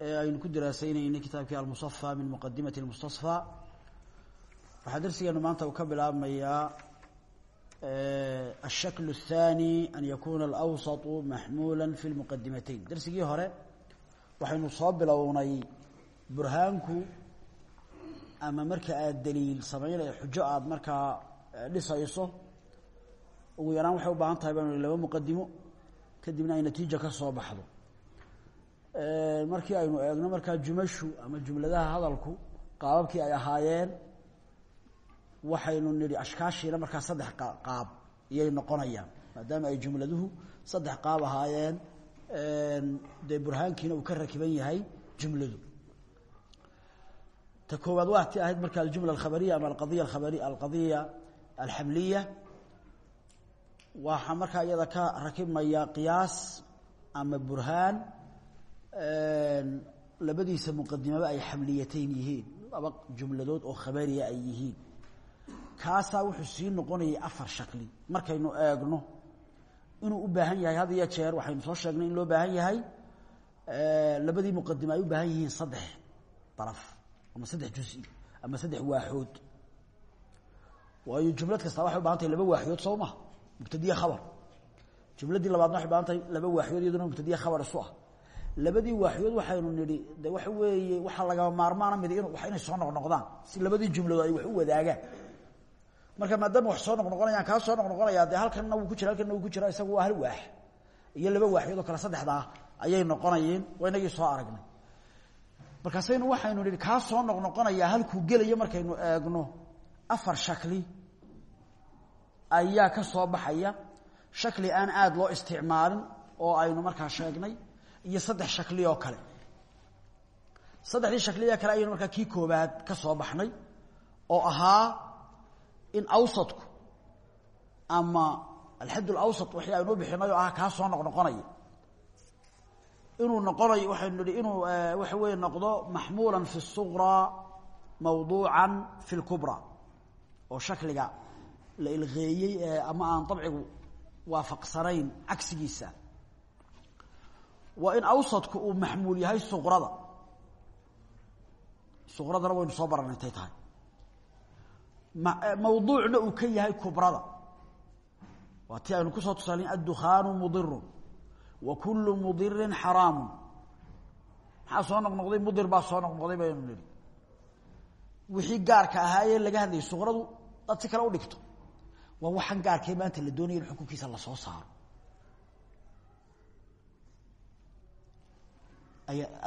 ee aynu ku diraasaynaynay kitaabkii almusafa min muqadimati lmustasfa waxaa darsigeenu maanta uu ka bilaabmayaa ashakl الthani an yakuna alawsaطu maxmuula fi lmuqadimatayn darsigii hore waxaynu soo bilownay burhaanku ama marka aada daliil samaynaya xujo aada markaa dhisayso ugu yaraan waxay u baahan tahay banu laba muqadimo kadibna ay natiija ka soo baxdo markii aynu eegno markaa jumashu ama jumladaha hadalku qaababkii ay ahaayeen waxaynu nidhi ashkaashiina markaa saddex qaab iyay noqonayaan. Maadaama ay jumladuhu saddex qaab ahaayeen dee burhaankiina uu ka rakiban yahay jumladu. Ta koowaad waa ti ahayd marka aljumla alkhabariya ama alqadiya alkhabari alqadiya alxamliya waxaa markaa iyada ka rakibmaya qiyaas ama burhaan labadiisa muqadimaba ay xamliyatayn yihiin. Laba jumladood oo khabariya ay yihiin. Kaasaa wuxuu sii noqonayay afar shakli. Markaynu eegno inuu u baahan yahay had iyo jeer waxaynu soo sheegnay in loo baahan yahay. Labadii muqadime ay u baahan yihiin saddex daraf ama saddex jusi ama saddex waaxood. Waayo jumlad kasta waxay u baahan tahay laba waaxyood soo maha mubtadiye khabar. Jumladdii labaadna waxay baahan tahay laba waaxyood iyaduna mubtadiye khabar isu ah labadii waaxyood waxaynu nidhi de waxa weeye waxaa lagama maarmaana mid in inay soo noqnoqdaan si labadii jumladood ay wax u wadaagaan. Marka maadaama wax soo noqnoqonayaan kaa soo noqnoqonaya dee halkanna wuu ku jira halkanna wuu ku jira isagu waa hal waax. Iyo laba waaxyood oo kale saddexdaa ayay noqonayeen waa inagii soo aragnay. Markaasaynu waxaynu nidhi kaa soo noqnoqonaya halkuu gelayo markaynu eegno afar shakli ayaa ka soo baxaya. Shakli aan aada loo isticmaalin oo aynu markaa sheegnay iyo saddex shakli oo kale saddexdii shakliya kale ayaynu markaa kii koobaad ka soo baxnay oo ahaa in awsadku ama alxad alawsat waxii aynu u bixinay oo ah kaa soo noqnoqonaya inuu noqonayo waxaynu nihi inuu waxa weeye noqdo maxmuulan fi الsuqraa mawduucan fi اlkubra oo shakliga la ilqeeyey ama aan dabcigu waafaqsanayn cagsigiisa waa in awsadku uu maxmuul yahay suqrada. Suqradana waynu soo baranay intay tahay. Mawduucna uu ka yahay kubrada. Waa ti aynu ku soo tusaalayn addukhaanu mudiru wa kulu mudirin xaraamu maxaa soo noqnoqday? Mudir baa soo noqnoqday baynu nihi wixii gaarka ahaayee laga hadlayay suqradu dad si kale u dhigto. Waa waxaan gaarkee maanta la doonaya in xukunkiisa la soo saaro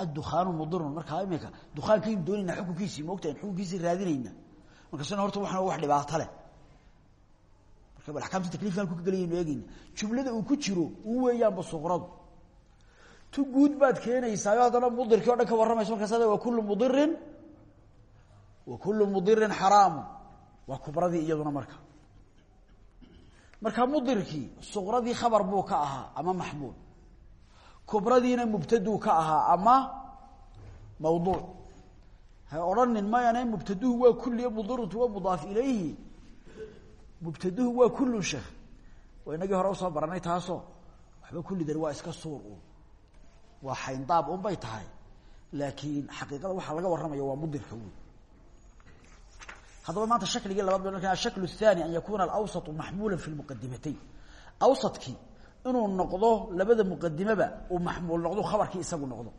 addukhaanu mudirun. Markaa imika dukaankaaynu doonayna xukunkiisii moogtahay xukunkiisii raadinayna. Markaasna horta waxana wax dhibaato leh. Marka bal axkaamta takliifkan ku gelayaynu eegeyna jumlada uu ku jiro uu weeyaanba suqradu. Tu guud baad keenaysaayo haddana mudirkii o dhan ka warramaysa markaas ada wa kullu mudirin wa kullu mudirin xaraamu waa kubradii iyaduna marka. Marka mudirkii suqradii khabar buu ka ahaa ama maxmuul kubradiina mubtaduu ka ahaa ama mawduuc ha odhanin mayane mubtaduhu waa kulliyo mudiruntu waa mudaaf ilayhi. Mubtaduhu waa kullun sheekh waa inagii hore u soo baranay taasoo waxba kulli dari waa iska suur un waa xayndaab un bay tahay laakiin xaqiiqada waxaa laga warramaya waa mudirka wey haddaba maanta shakligii labaad baynu arkaa ashakl الthani an yakuna alawsatu maxmuula fi lmuqadimatayn awsadkii inuu noqdo labada muqadimaba uu maxmuul noqdo khabarkii isagu noqdo.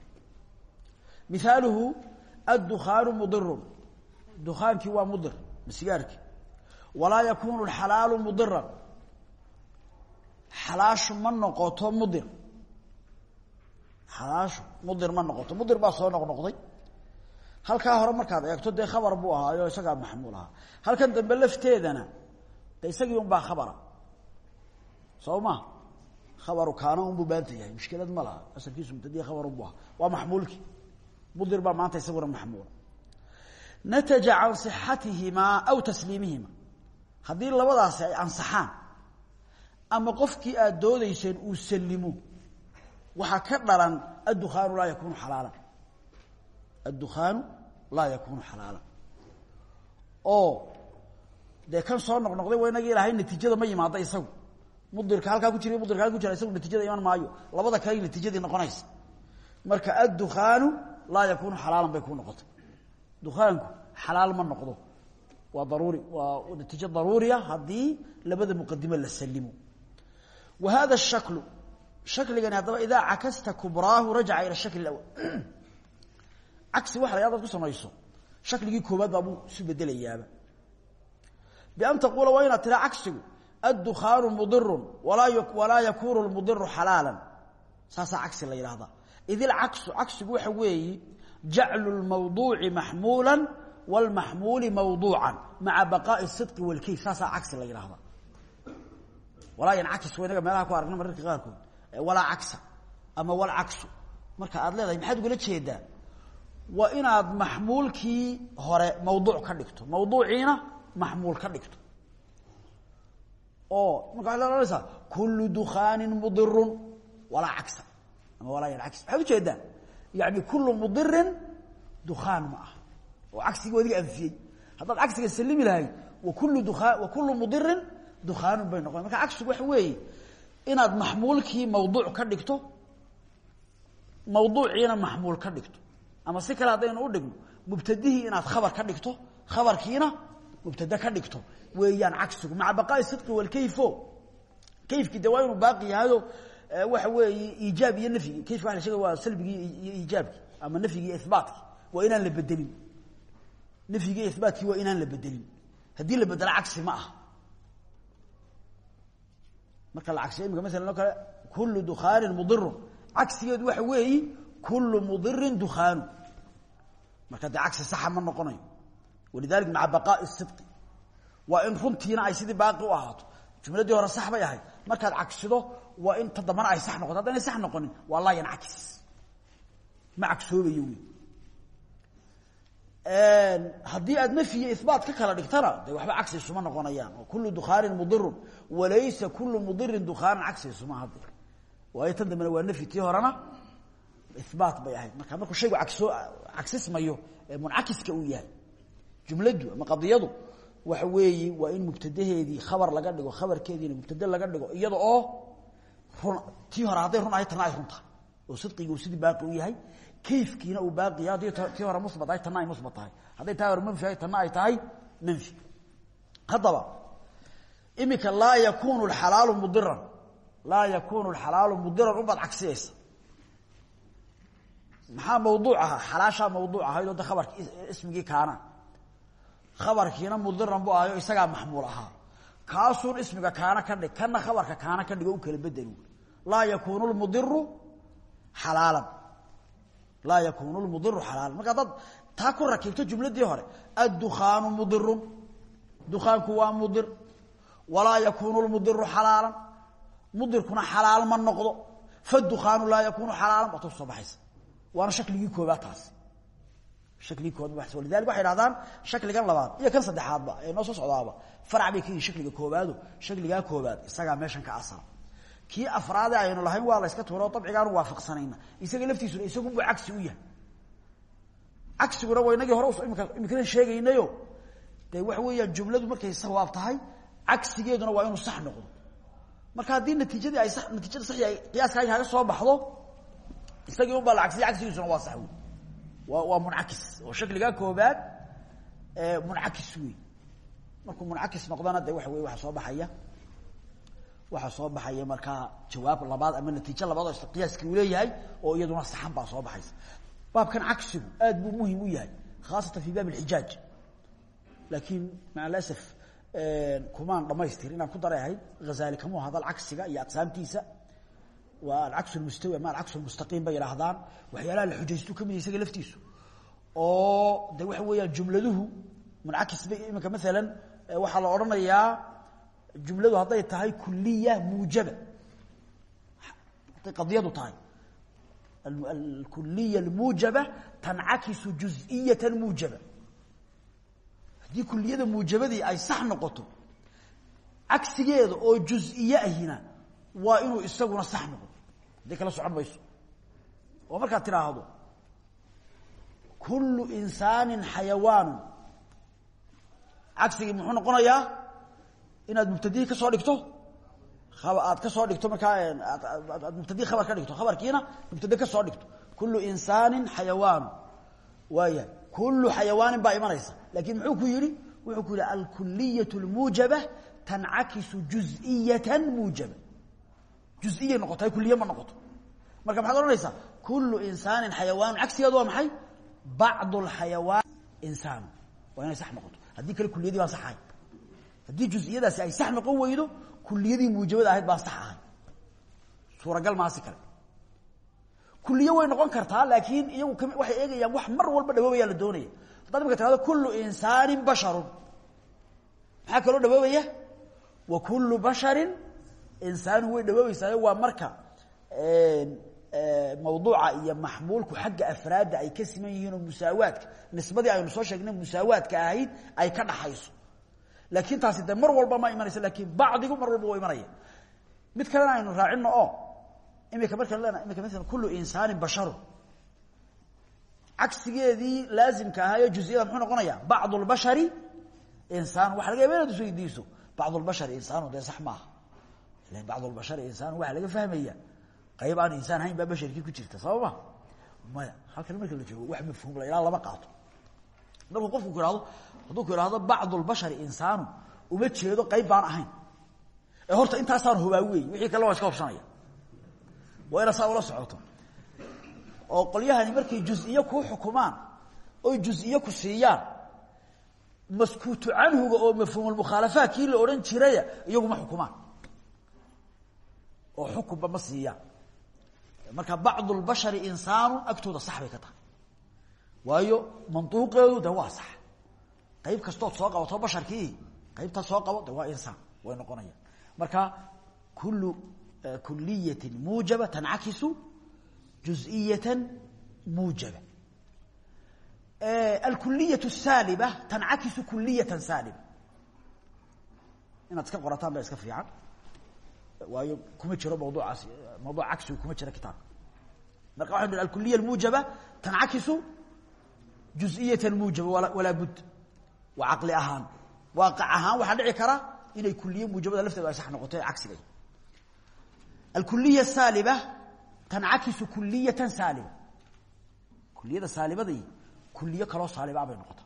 Mihaaluhu addukhaanu mudirun dukaankii waa mudir masigaarkii walaa yakunu xalaalu mudiran xalaashu ma noqoto mudir. Xalaashu mudir ma noqoto. Mudir baa soo noqnoqday halkaa hore markaad eegto dee khabar buu ahaayo isagaa maxmuul ahaa. Halkan dambe lafteedana de un baa khabara. Soo ma khabaru kaana unbuu baanta yahay mushkilad ma laha asalkiisu mubtadiya khabar unbu aha waa maxmuulkii mudir baa maanta isaguna maxmuula nataja can صixatihimaa aw tasliimihima haddii labadaasi ay ansaxaan ama qofkii aad doodayseen uu salimo waxaa ka dhalan addukhaanu laa yakunu xalaala addukhaanu laa yakunu xalaala oo dee kan soo noqnoqday waa inagii ma yimaada mudirka halkaa ku jira mudirka halka ku jira isagu natiijada iman maayo. Labada kale natiijadii noqonaysa. Marka addukhaanu laa yakunu xalaalan bay ku noqotay. Dukaanku xalaal ma noqdo. Waa daruuri waa natiijo daruuriya haddii labada muqadimo la salimo wa hada shaklu shakligani haddaba idaa cakasta kubraahu rajaca ila shakl اأwl cagsi waxa la adaad ku samayso. Shakligii koobaad baabuu isu bedelayaaba bian taquula waa inaad tiraa cagsigu addukaanu mudiru walaa yakuunu lmudiru xalaala saasaa cagsi la yidhahdaa id ilcaksu cagsigu waxa weeyi jaclu lmawduuci maxmuula wlmaxmuuli mawduuca maca baqaa'i sidqi walkeyf saasaa cagsi la yidhahdaa walaa yancakis w inaga meelaha ku aragna mararka qaarkood walaa cagsa ama walcaksu marka aad leedahay maxaad ugala jeedaa waa inaad maxmuulkii hore mawduuc ka dhigto mawduuciina maxmuul ka dhigto oo ohanaysaa kulu dukaani mudiru walaa cagsa ama walaa yancakis maxaad u jeedaa yani kulu mudirin dukaan ma aha. Oo cagsigii adiga anfiyey. Haddaad cagsiga salimi lahayd wakulu duaa wa kulu mudirin dukaanun bay noqon marka cagsigu waxa weeye inaad maxmuulkii mawduuc ka dhigto mawduuciina maxmuul ka dhigto. Ama si kale haddaynu u dhigno mubtadihii inaad khabar ka dhigto khabarkiina mubtade ka dhigto weeyaan cagsigu. Maca baqaa'i sidqi walkayfo kayfkii de waa inuu baaqi yahayo waxa weeye iijaab iyo nafyigi kayfka waa la shegay waa salbigii iyo iijaabkii ama nafyigi iyo ihbaatkii waa inaan la bedelin. Nafyigi iyo ihbaatkii waa inaan la bedelin. Haddii la bedelo cagsi ma aha. Marka la cagsiyo imika masalan oo kale kulu dukaanin mudirun cagsigeedu waxa weeyi kulu mudirin dukaanu marka dee cagsi saxa ma noqonayo walidalik maca baqaa'i sidqi waa in runtiina ay sidii baaqi u ahaato jumladii hore sax bay ahayd markaad cagsido waa in ta dambana ay sax noqoto haddaynay sax noqonin waa laa yancakis ma cagsoobayo wey haddii aad nafyi iyo ihbaat ka kala dhigtana de waxba cagsi isuma noqonayaan oo kulu dukaanin mudirun walaysa kulu mudirin dukaanan cagsi isuma hadde waayo tan dambena waa nafyi tii horena ihbaat bay ahayd marka markuu shaygu agsoo cagsismayo ee muncakiska uu yahay jumladdu ama qadiyadu waxa weeyi waa in mubtadaheedii khabar laga dhigo khabarkeediina mubtade laga dhigo iyada oo run tii hore hadday run ahay tana ay run tahay oo sidqigi uu sidii baaqi u yahay kayfkiina uu baaqi yahay haddii tii hore musbat ahay tana ay musbat tahay hadday taa hore manfi ahay tana ay tahay manfi. Haddaba imika laa yakunu alxalaalu mudiran laa yakunu alxalaalu mudiran unbaad cagsiyaysa maxaa mawduuc ahaa? Xalaashaa mawduuc ahayd oo de khabarki ismigii kaana khabarkiina mudiran bu ahayo isagaa maxmuul ahaa. Kaasuun ismiga kaana ka dhig kana khabarka kaana ka dhigo u kala bedelu laa yakunu lmudiru xalaalan. Laa yakunu lmudiru xalaalan. Marka haddaad taa ku rakibto jumladii hore. Addukhaanu mudirun dukaanku waa mudir. Walaa yakunu lmudiru xalaalan. Mudirkuna xalaal ma noqdo. Fadukhaanu laa yakunu xalaalan. Baad ku soo baxaysa. Waana shakligii koobaad taasi shakligii koobaad walidalik waxay hahdaan shakligan labaad iyo kan saddexaadba ee noo soo socdaaba. Farac bay ka yihiin shakliga koobaado shakligaa koobaad isagaa meeshan ka asala kii afraade aynu lahayn waa la yska tuuro dabcigaanu waafaqsanayna isaga laftiisuna isagunbuu cagsi u yahay. Cagsiguna waa inagii hore imika imikadan sheegaynayo. Dee waxa weeyaan jumladu markay sawaab tahay cagsigeeduna waa inuu sax noqdo. Marka haddii natiijadii ay natiijada ay qiyaaska ay kaaga soo baxdo isagii un baa la cagsiya cagsigiisuna waa sax wey waa waa muncakis oo shakligaa koobaad muncakis wey markuu muncakis noqdana de waxa wey waxaa soo baxaya. Waxaa soo baxaya markaa jawaab labaad ama natiijo labaad oo isla qiyaaskii uu leeyahay oo iyaduna saxan baa soo baxaysa. Baabkan cagsigu aad buu muhiim u yahay khaasatan fi baab alxijaaj laakiin maca alasaf kumaan dhamaystir inaan ku daray ahayd hazali kamuu hadal cagsiga iyo aqsaamtiisa waa alcaks lmustawi ama alcaks lmustaqiim bay yidhaahdaan. Waxyaalaha la xujaystu ka mid isaga laftiisu. Oo de waxa weeyaan jumladuhu muncakis bay iminka maalan waxaa la odhanayaa jumladu hadday tahay kuliya muujaba hadday qadiyadu tahay. Alkuliya almuujaba tancakisu juz'iyata muujaba. Haddii kuliyada muujabadii ay sax noqoto cagsigeeda oo juziye ahina waa inuu isaguna sax noqdo hadday kala socon mayso. Oo markaad tidhaahdo kullu insaani xayawaanu cagsigii muxuu noqonayaa inaad mubtadihii ka soo dhigto? Aad ka soo dhigto markaa aad mubtadii khabar ka dhigto. Khabarkiina mubtade ka soo dhigto. Kullu insaani xayawaanu waaya kullu xayawaanin baa imanaysa. Lakin muxuu ku yihi wuxuu ku yihi alkuliyaة اlmuujaba tancakisu juz'iyata muujaba juz'iyay noqotay kuliye ma noqoto. Marka maxaad odhanaysaa kullu insaani xayawaanu cagsigeedu waa maxay? Bacd اlxayawaan insaan. Waa inay sax noqoto. Haddii kale kuliyadii baan sax ahay. Haddii juz'iyadaasi ay sax noqon weydo kuliyadii muujabada ahayd baan sax ahay. Suuragal maasi kale. Kuliye way noqon kartaa laakiin iyagu waxay eegayaan wax mar walba dhawoobaya la doonaya. Haddaad imika tirahdo kullu insaani basharun. Maxaa kaloo dhawoobaya? Wa kullu basharin insaanu way dhawoobeysaayo waa marka mawduuca iyo maxmuulku xagga afraadda ay ka siman yihiin musaawaadka nisbadii aynu soo sheegnay musaawaadka ahayd ay ka dhaxayso. Laakiin taasi de mar walba ma imanaysa laakiin bacdigu mar walba waa imanaya. Mid kalena aynu raacino oo imika markaan lena imika maala kullu insaanin basharun cagsigeedii laazimka ahaayo juziyada muxuu noqonaya bacd lbashari insaan waxa laga yaba inaad isweydiiso bacd lbashari insaanu dee sax maaha ilan bacd lbashari insaan waxaa laga fahmaya qayb aan insaan hayn baa basharkii ku jirta sababa? Maya halkan marka la joogo wax mafhuum la ilaa lama qaato. Markuu qofku ku ihahdo hadduu ku ihahdo bacd lbashari insaanu uma jeedo qayb baan ahayn. Ee horta intaasaan hubaa wey wixii kale waa iska hobshanaya waa ina saa ula socoto. Oo qolyahani markay juziye kuu xukumaan oy juziye ku siiyaan maskuutu canhuga oo mafhuumulmukhaalafaat kii la odhan jiraya iyaguma xukumaan oo xukunba ma siiyaan marka bacd lbashari insaanu agtooda sax bay waayo manduuqeedu de waa qayb kastood soo qabato basharkii qaybta soo qabo de insaan way noqonaya marka kulu e, kuliyati muujaba e, tancakisu juزiyata muujaba. Alkuliya saaliba tancakisu kuliyaa saaliba. Inaad iska qorataan ba iska waayo kuma jiro mawduucaas mawduuc cagsigu kuma jiro kitaabka marka waxanu hi alkuliya اmuujaba tancakisu juz'iyata muujaba walaa bud waa caqli ahaan. Waaqع ahaan waxaa dhici kara inay kuliye muujabada lafteeda ay sax noqoto ee cagsiga alkuliya saaliba tancakisu kuliyata saaliba. Kuliyada saalibadii kuliye kaloo saalibaa bay noqota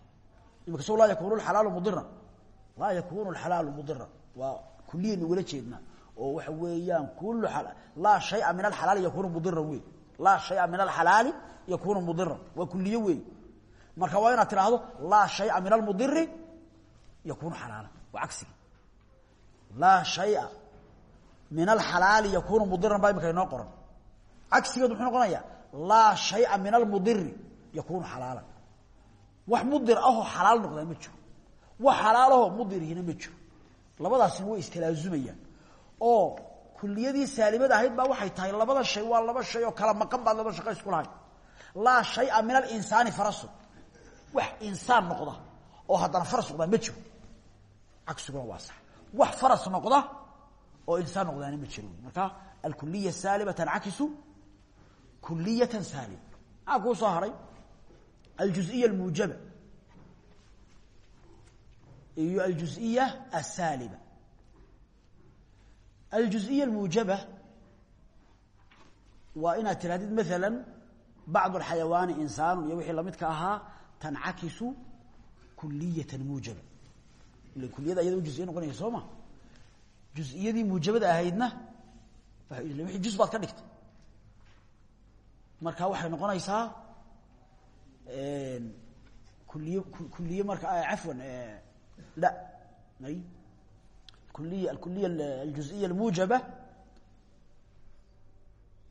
imika so laa yakunu alaalu mudiran laa yakunu alxalaalu mudiran waa kuliyan ugala jeednaa oo waxa weeyaan kulu laa shaya min alxalaali yakunu mudiran wey laa shaya min alxalaali yakunu mudiran waa kuliye wey marka waa inaad tidhaahdo laa shaya min almudiri yakunu xalaala waa cagsigi laa shaya min alxalaali yakunu mudiran baa imika inoo qoran. Cagsigeedu muxuu noqonaya laa shaya min almudiri yakunu xalaala. Wax mudir ahoo xalaal noqdaa ma jiro. Wax xalaalahoo mudirihina ma jiro. Labadaasina way istalaazumayaan oo kuliyadii saalimada ahayd baa waxay tahay labada shay waa laba shay oo kala maqan baad laba shaqo isku lahayd. Laa shaya min alinsaani farasu wax insaan noqda oo haddana faras noqdaa ma jiro. Cagsiguna waa sax. Wax faras noqda oo insaan noqdaana ma jiro. Marka alkuliya saalima tancakisu kuliyatan saalima maa kuu soo haray? Aljuziya almuujaba iyo aljuziya asaalima aljuزiya اmuujaba waa inaad tirahdid maala bacd اxayawaani insaanu iyo wixii lamidka ahaa tancakisu kuliyata muujaba ila kuliyada iyada juزiye noqonaysa soo ma juزiyadii muujabada ahaydna wii juz baad ka dhigtay marka waxay noqonaysaa kuliy kuliye marka afwan la ay kuliy alkuliya aljuزiya اmuujaba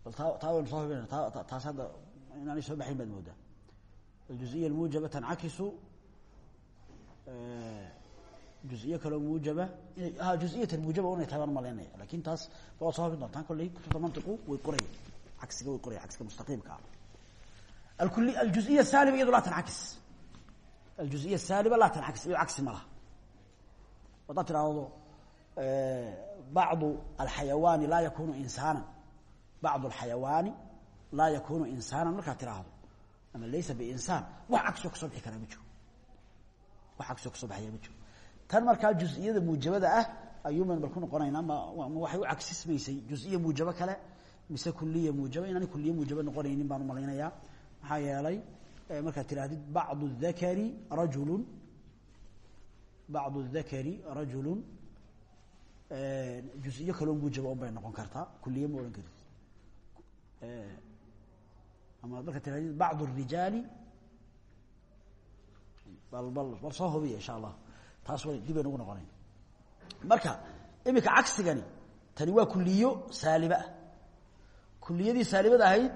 bal taa taa waynu soo hubinayna ta taas hadda inaanay soo baxayn baad moodaa aljuزiya اmuujaba tancakisu juزiye kaloo muujaba inay juزiyatan muujaba unay tahay baan malaynaya lakin taas ba waad soo habi doontaan kolley kutubta mantiqu way qoraya cagsiga way qoraya cagsiga mustaqiimka ah alkuli aljuزiya bacdu alxayawaani laa yakunu insaana bacdu alxayawaani laa yakunu insaanan. Markaad tiraahdo ama laysa biinsaan wax cagsoo ka soo bixi karaa ma jiro. Wax cagsoo ka soo baxayaa ma jiro. Tan markaa juz'iyada muujabada ah ayuun baynu balku noqonaynaa ma ma waxay u cagsismaysay juziye muujabo kale mise kuliya muujaba inaanay kuliye muujabo noqonaynin baan umalaynayaa maxaa juز'iyo kaloo muujaba un bay noqon kartaa kuliye ma odhan karti ama markaad tidhahdid bacdu الrijaali bal bal bal soo hubiya insha allah taas way dib aynu ugu noqonayn marka imika cagsigani tani waa kuliyo saaliba ah kuliyadii saalibada ahayd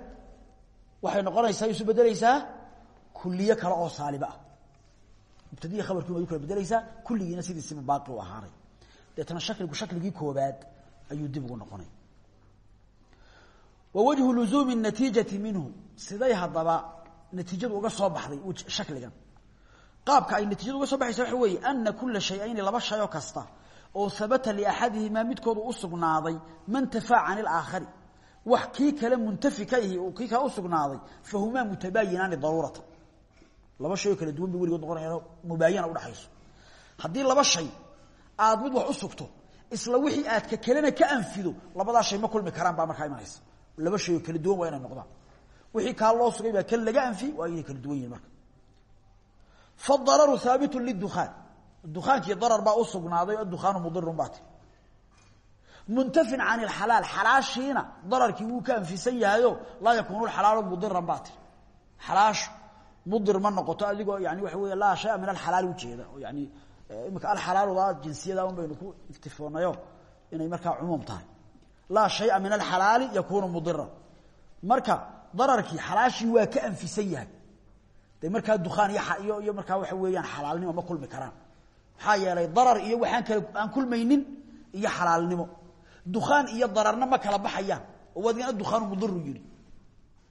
waxay noqonaysaa isu bedeleysaa kuliye kale oo saaliba ah mubtadiya khabarkii way u kala bedeleysaa kulligiina sidiisiba baaqi u ahaanay deetana shakligu shakligii koobaad ayuu dib ugu noqonay. Wa luzuumi natiijati minhu siday haddaba natiijadu uga soo baxday shakligan. Qaabka ay natiijadu uga soo baxaysa waxa weeye ana kula shay-ayni laba shay oo kasta oo habata liaxadihimaa midkoodu u sugnaaday mantafaa can ilaakhari wax kii kale muntafi ka ihi uu kii kale u sugnaaday fahumaa mutabaayinaani daruuratan. Laba shay oo kala duwan bay weligood noqonayaan mubaayana udhaxayso haddii laba shay aad mid wax u sugto isla wixii aad ka kalena ka anfido labadaa shay ma kulmi karaan baa markaa imanaysa. Laba shay kala duwan waa inay noqdaan. Wixii kaa loo sugay baa kan laga anfi waa inay kala duwan yihiin marka. Faararu haabitu lidukaan dukaankii darar baa u sugnaaday o dukaanu mudirun baa ti muntafin can ilxalaal xalaashiina dararkii wuu ka anfisan yahayo laa yakuunu xalaalu mudiran baa ti xalaashu mudir ma noqoto yani waxa wey laa shaya min alxalaal ujeeda yani imika alxalaaludaa jinsiyada un baynu ku iktifoonayo inay markaa cumuum tahay. Laa shaya min alxalaali yakunu mudiran marka dararkii xalaashii waa ka anfisan yahay. De markaa dukaan iyo iyo markaa waxa weeyaan xalaalnimo ma kulmi karaan. Maxaa yeelay darar iyo waxaan kale aan kulmaynin iyo xalaalnimo dukaan iyo dararna ma kala baxayaan. Oo waadgana dukaanu mudiru yihi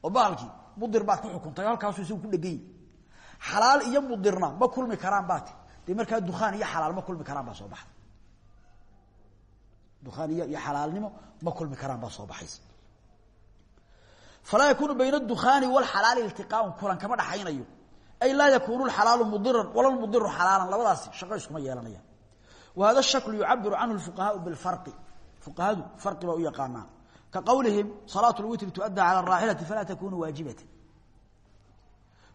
oo bahalkii mudir baad ku xukuntay halkaasu isagu ku dhegan yihi xalaal iyo mudirna ma kulmi karaan baati de markaa dukaan iyo xalaal ma kulmi karaan baa soo baxda dukaan iyo iyo ma kulmi karaan baa soo baxaysa. Falaa yakuunu bayna adukhaani walxalaali iltiqaaun kulan kama dhaxaynayo. Ay laa yakuunu alxalaalu mudiran wala lmudiru xalaalan labadaasi shaqo iskuma yeelanayaan wa hada shaklu yucabiru canhu lfuqahaau bilfari fuqahadu fari baa u yaqaanaa ka qowlihim salaatu lwitri tuaddaa cala araaxilati falaa takunu waajibatan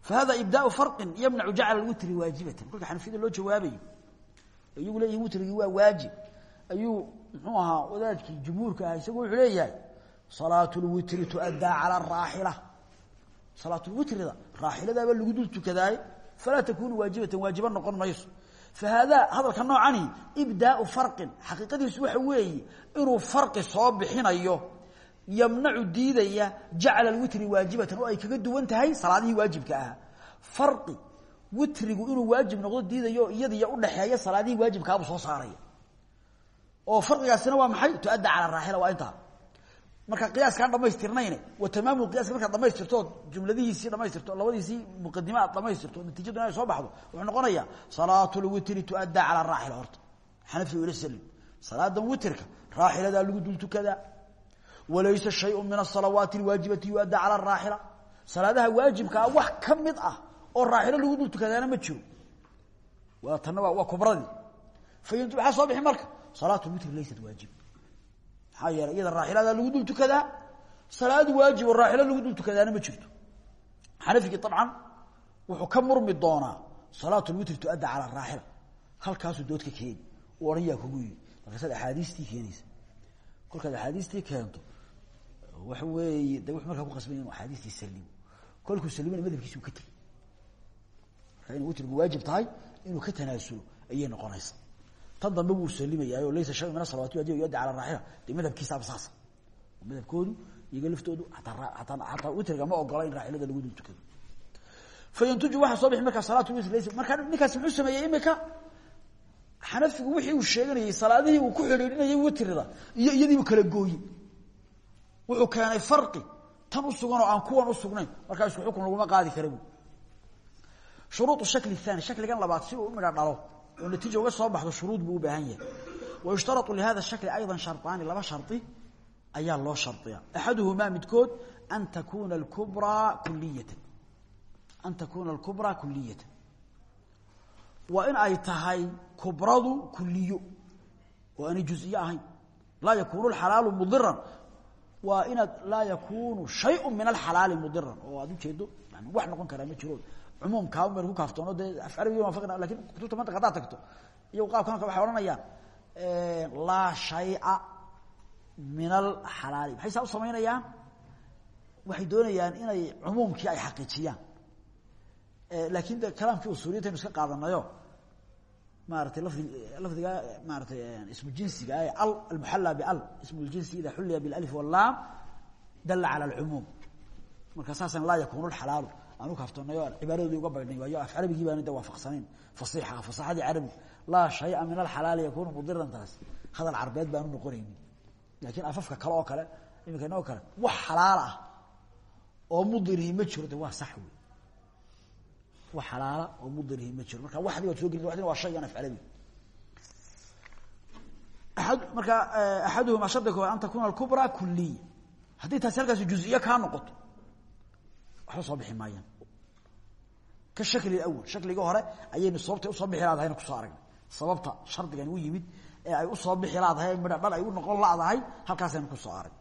fahada ibdaau farin yamnacu jacla witri waajibatan kolka xanafiyada loo jawaabayo iyagu leeyihiin witrigii waa waajib ayuu muxuu ahaa wadaadkii jumhuurka ah isagu wuxuu leeyahay salaat lwitri tuaddaa cala araaxila salaatulwitrida raaxiladaaba lagu dul tukadaaye falaa takunu waajibatan waajiba noqon mayso fahaadaa hadalka noocani ibdaau farin xaqiiqadiisu waxa weeye inuu fari soo bixinayo yamnacu diidaya jacla witri waajibatan oo ay kaga duwan tahay salaadihii waajibka ahaa fari witrigu inuu waajib noqdo diidayo iyadiyo udhaxeeya salaadihii waajibkaabuu soo saaraya. Oo farigaasina waa maxay? Tuadda cala raaxila waa intaa. Marka qiyaaskaan dhamaystirnayne wa tamaamu qiyaska markaad dhamaystirto jumladihiisii dhamaystirto labadiisii muqadime aad natiijadu inay soo baxdo wuxuu noqonayaa salaat lwitri tuaddaa cala raaxila horta. Xanafi ila slim salaadan witrka raaxiladaa lagu dul tukadaa walaysa shayu min asalawaati alwaajibati yuaddaa cala araaxila salaadaha waajibkaa wax ka mid ah oo raaxilo lagu dul tukadaana ma jiro waa tanna waa kubradii faint maxaa soo bixi marka salaat lwitri laysat waajib maxaa yeelay iyada raaxiladaa lagu dul tukadaa salaad waajib oo raaxilo lagu dul tukadaana ma jirto xanafigii abcan wuxuu ka murmi doonaa salaat lwitri tuadda cala raaxila halkaasuu dood ka keeni u odhan yaa kugu yii markaasaad axaadiistii keenaysa kolkaad axaadiistii keento waxa weeye de wuxuu markaa ku qasbanya inu axaadiistii salimo kolkuu salimana madhabkiisi u ka tegi marka inay witrigu waajib tahay inuu ka tanaasulo ayay noqonaysa tan dambe wuu salimayaa oo laysa shay min asalawaati waajib yuaddi cala raaxila dee madhabkiisaaba saasa. Madhabkoodu iyaga laftoodu ataa ataa ataa witriga ma ogola in raaxilada lagu dul tukado. Fayantuju waxaa soo bixi markaa salaatu witr laysa markaa ninkaasi muxuu sameeyey imika xanafigu wixii uu sheeganayay salaadihii uu ku xidhiidhinayay witrida iyo iyadiibu kala gooye wuxuu keenay fari tan usuganoo aan kuwan usugnayn markaa isku xukun laguma qaadi kara bu shuruud shakli aani shakligan labaad si uu unaga dhalo oo natiija uga soo baxdo shuruud buu ubaahan yahay. Wayushtarau lihada shakli ayda sharaani laba shari ayaa loo shariya axaduhumaa midkood an takuna kubraa kuliyatan an takuna kubraa kuliyatan waa in ay tahay kubradu kuliyo oo aanay juziye ahayn. Laa yakunu alaalaalu mudira waa inaad laa yakunu shayu min alxalaali mudiran. Oo aad ujeedo wax noqon karaa ma jiro. Cumuumkaa baynu ku kaaftoono dee af carabiga waafaqina laakiin kutubta mantiq haddaad tagto. Iyagu qaabkan waxay odhanayaan laa shaya min alxalaali. Maxay saa u samaynayaan waxay doonayaan inay cumuumkii ay xaqiijiyaan. Laakin de kalaamkii usuuliyintaynu iska qaadanayo maaratay lafdi lafdiga maaratay ismu jinsiga e al almuxalla bial ismu ljinsi ida xulliya bilalif walaam dalla cala alcumuum. Marka saasaan laa yakunu lxalaalu aan u kaaftoonayo cibaaradoodii uga baydhnay waayo af carabigii baana de waafaqsanayn. Fasiixa fasaxadii carabiga laa shaya min alxalaali yakunu mudiran taas. Hadal carbeed baanu noqonaynin. Laakiin afafka kale oo kale iminka inoo kale wax xalaal ah oo mudirhi ma jiro de waa sax wey wax xalaala oo mudirhi ma jiro. Marka waxdi waad soo gelin waxdina waa shaygan af carabi aad marka axaduhuma shardiga koowaad an takuna alkubra kuliya haddii taasi halkaasi juziye kaa noqoto waxba soo bixi maayaan. Ka shakli awal shakligii hore ayaynu sababtay u soo bixi laadahayna ku soo aragnay sababta shardigan u yimid ee ay u soo bixi laadahay midha dhal ay u noqon ladahay halkaasaynu ku soo arag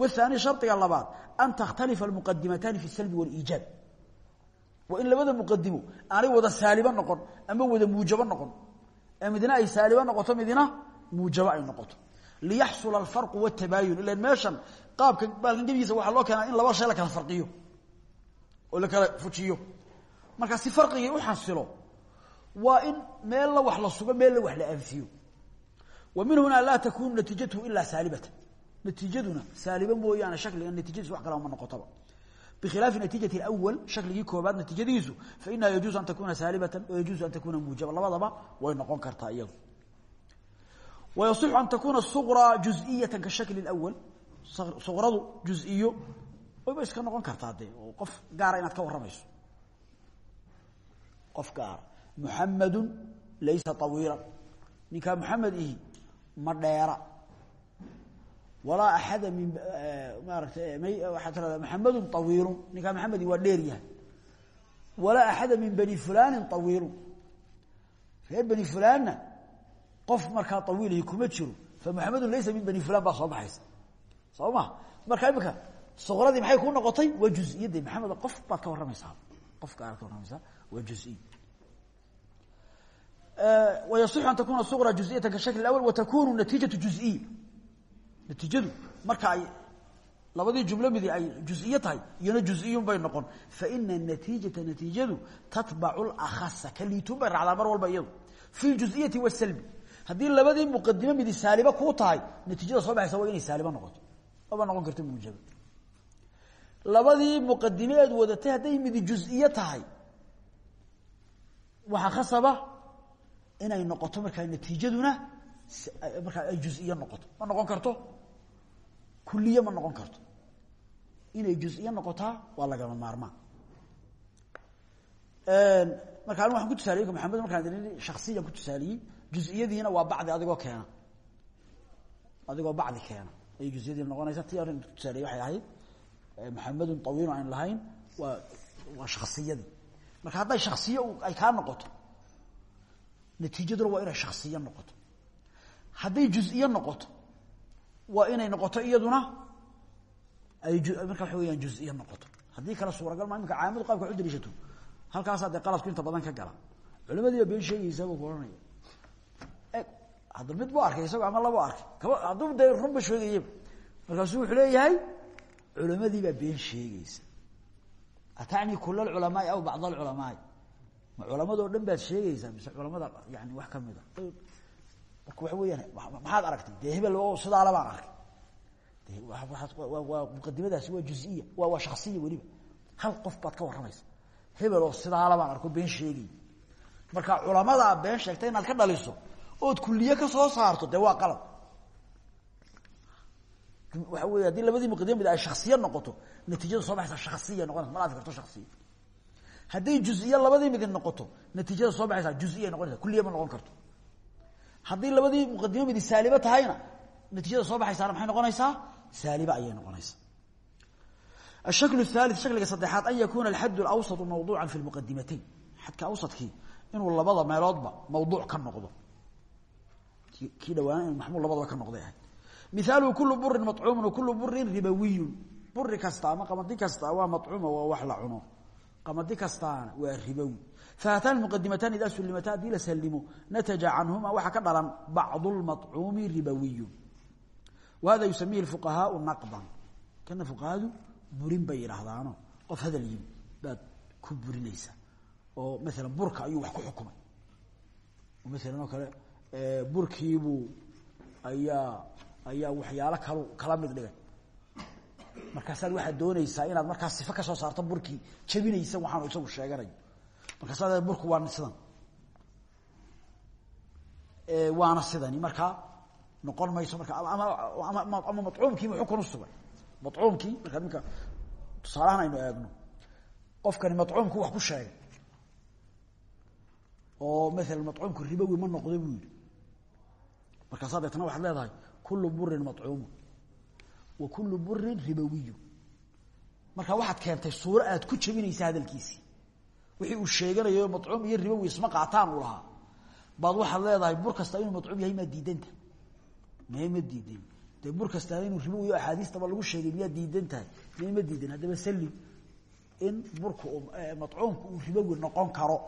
wathani shardiga labaad an takhtalifa almuqadimataani fi salbi waliijaab waa in labada muqadimo aanay wada saalibo noqon ama wada muujabo noqon. Ee midna ay saalibo noqoto midna muujabo ay noqoto. Liyaxsula alfarqu watabaayun ilan meeshan qaabka baalkan gebigiisa waxaa loo keenaa in laba shay la kala farqiyo oo la kala fujiyo. Marka si farqigii u xasilo waa in meelna wax la sugo meelna wax la anfiyo. Wa min huna laa takunu natiijatuhu ilaa saalibata natiijaduna bkhilaafi natiijati اأwl shakligii koobaad natiijadiisu fainaha yajuuز an takuna saalibata wayajuuز an takuna muujaba labadaba way noqon kartaa iyadu wayaصixu an takuna الsuqraa juزئiyata kashakli اأwl suqradu juز'iyo wayba iska noqon kartaa de oo qof gaara inaad ka warramayso qof gaara muxamadu laysa طawiila ninkaa muxamed ihi ma dheera walaa axada min maarata waxaa tirada maxamedu awiilu ninkaa maxamedi waa dheer yahay. Walaa axada min bani fulani awiilu reer bani fulanna qof markaa awiilhi kuma jiro. Fa muxamedun laysa min bani fulan baa soo baxaysa. Soo ma marka imika suqradii maxay ku noqotay? Waa juziyadde maxamed qof baad ka warramaysaa. Qof gaaraad ka warramaysaa waa juziy wayasixu an takuna suqra juziyata kashakl اأwl watakunu natiijatu juziya natiijadu marka ay labadii jumlo midi ay juزiye tahay iyona juزiyun bay noqon faina natiijata natiijadu tatbacu اlakasa ka liitun bay raacdaa mar walba iyadu fi اjuزiyati wاsalbi haddii labadii muqadimo midi saaliba kuu tahay natiijada soo baxaysa waa inay saaliba noqoto maba noqon karto muujaba labadii muqadime eed wadatay hadday midi juزiye tahay waxaa khasaba inay noqoto markaa natiijaduna markaa ay juزiye noqoto ma noqon karto kuliye ma noqon karto. Inay juziye noqotaa waa lagama maarmaan. Marka ani waxaan ku tusaaliye maamed markaan shaksiyaan ku tusaaliyey juziyadiina waa bacdi adigoo keena. Adigoo bacdi keena. Ayay juziyadii noqonaysa ti arrin tusaaliye waxay ahayd maxamedun tawiino aan lahayn waa waa shaksiyadii marka hadday shaksiye ay kaa noqoto natiijaduna waa inay shaksiye noqoto. Hadday juziye noqoto waa inay noqoto iyaduna ay marka waxa weyaan juزiye noqoto. Haddii kale suuragal ma imika caamadu qaabka u daliishato. Halkaasaa dee qaladku inta badan ka gala. Culimadiiba been sheegaysaa buu ku ohanaya e hadda mid bu arkay isagoo ama labo arkay. Kaba hadduu dee runba sheegayaba markaasuu wuxuu leeyahay culimadiibaa been sheegaysa atacni kula alculamaai aw bacd alculamaai ma culamado dhan baad sheegaysaa mise culamada yani wax ka mid a marka waxa weyaan maxaad aragtay? Dee hebel o sidaala baan arkay. Waa muqadimadaasi waa juziya waa waa shaksiya weliba. Hal qof baad ka warramaysa. Hebel oo sidaala baan arko been sheegay. Marka culamadaa been sheegtay inaad ka dhaliso ood kuliye ka soo saarto dee waa qalad waxa wey haddii labadii muqadima ay shaksiya noqoto natiijada soo baxaysa shaksiya noqonaysa ma dhaafi karto shaksiya hadday juziye labadii midi noqoto natiijada soo baxaysa juziya noqonaysa kuliya ma noqon karto haddii labadii muqadimo midi saaliba tahayna natiijada soo baxaysaana maxay noqonaysaa? Saaliba ayay noqonaysaa. Ashakl haali shakliga saddexaad an yakuuna alxad awsatu mawduuca fi lmuqadimatayn xadka awsadkii inuu labada meeloodba mawduuc ka noqdo. Kii dhawaana inu maxmuul labadaba ka noqday ahayd. Mihaaluhu kulu burin macuumun wa kulu burin ribawiyu buri kasta ama qamadi kasta waa macuuma waa amadi kastaana waa ribowi fahataan muqadimatan idaa sulimata haddii la salimo nataja canhuma waxaa ka dhalan bacd macuumi ribowiyu wahada yusamihi fuqahaau naqdan. Kana fuqahadu burin bay yidhaahdaano. Qof hadal yimi baad ku burinaysa. Oo maalan burka ayuu wax ku xukumay. Maalan oo kale burkiibuu ayaa ayaa waxyaalo kalu kala mid dhigay markaasaad waxaad doonaysaa inaad markaa sifo ka soo saarto burkii jabinaysa waxaanu isagu sheeganayo markaasaa burku waa sidan. Waana sidani. Markaa noqon mayso marka ama ama macuumkiiba xukun usugay macuumkii markaa ninka tusaalahan aynu eegno. Qofkani macuumku wax ku sheegay. Oo maala macuumku ribowi ma noqdo buu yihi markaasaa deetna waxaad leedahay kulu burin macuumu wa kulu burin ribowiyu markaa waxaad keentay suuro aad ku jebinaysa hadalkiisii. Wixii uu sheeganayo macuum iyo ribowi isma qaataan uu lahaa. Baad waxaad leedahay bur kasta inuu macuum yahay maa diidanta. Mee ma diidan de bur kastaa inuu ribowi axaadiistaba lagu sheegay miyaa diidan tahay? Me ma diidan. Haddaba salim in burka macuumka uu ribowi noqon karo.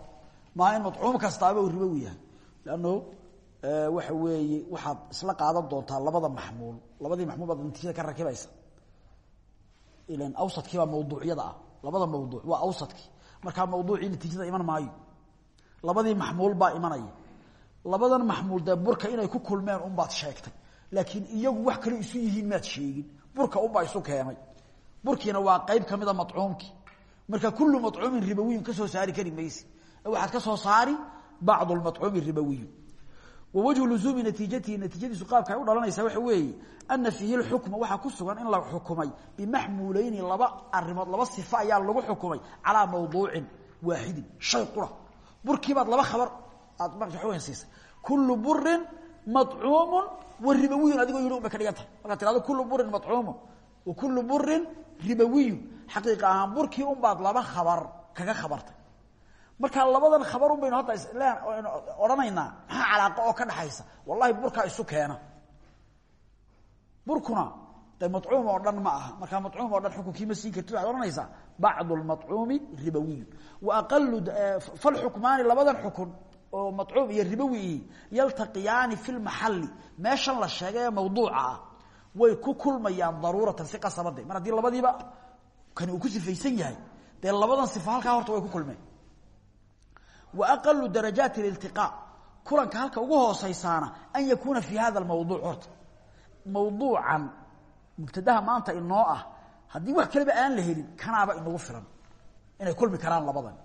Maa in macuum kastaaba uu ribowi yahay. Lanno waxa weeye waxaad isla qaadan doontaa labada maxmuul. Labadii maxmuul baad natiijada ka rakibaysa ilan awsadkii baa mawduucyada ah. Labada mawduuc waa awsadkii. Markaa mawduucii natiijada iman maayo. Labadii maxmuul baa imanaya. Labadan maxmuul dee burka inay ku kulmeen unbaad sheegtay. Laakiin iyagu wax kale isu yihiin maad sheegin. Burka unbaa isu keenay. Burkiina waa qayb kamida macuumkii marka kullu macuumin ribowiyin ka saari kari waxaad ka saari bacdu macuumi ribowiyu wa wajhu luzuumi natiijatihi natiijadiisu qaabka ay u dhalanaysaa waxa weeye ana fiihi xukma waxaa ku sugan in la xukumay bimaxmuuleyni laba arimood laba sifo ayaa lagu xukumay calaa mawduucin waaxidin shay qura. Burkiibaad laba khabar aad siisay. Kullu burin macuumu wa ribawiyun adigoo yidhi unbay ka dhigan tahay markaad tirahdo kullu burin macuumu wa kullu burin ribawiyun. Xaqiiqa ahaan burkii unbaad laba khabar kaga khabartay markaa labadan khabar un baynu hadda odhanaynaa. Maxaa calaaqo oo ka dhaxaysa? Wallahi burkaa isu keena. Burkuna de macuum oo dhan ma aha. Markaa macuum oo dhan xukunkii ma siin karti waxad odhanaysaa bacdu lmacuumi ribawiyun wa aqalu falxukmaani labadan xukun oo macuum iyo ribowi yaltaqiyaani fi lmaxali meeshan la sheegay ee mawduuca ah way ku kulmayaan daruuratan si qasabade mar haddii labadiiba kani uu ku sifaysan yahay dee labadan sifo halkaa horta way ku kulmeen aqalu darajaati liltiqaa kulanka halka ugu hooseysaana an yakuuna fi hada lmawduuc horta mawduucan mubtadaha maanta inoo ah haddii wax kaleba aan la helin kanaaba inagu filan inay kulmi karaan labadan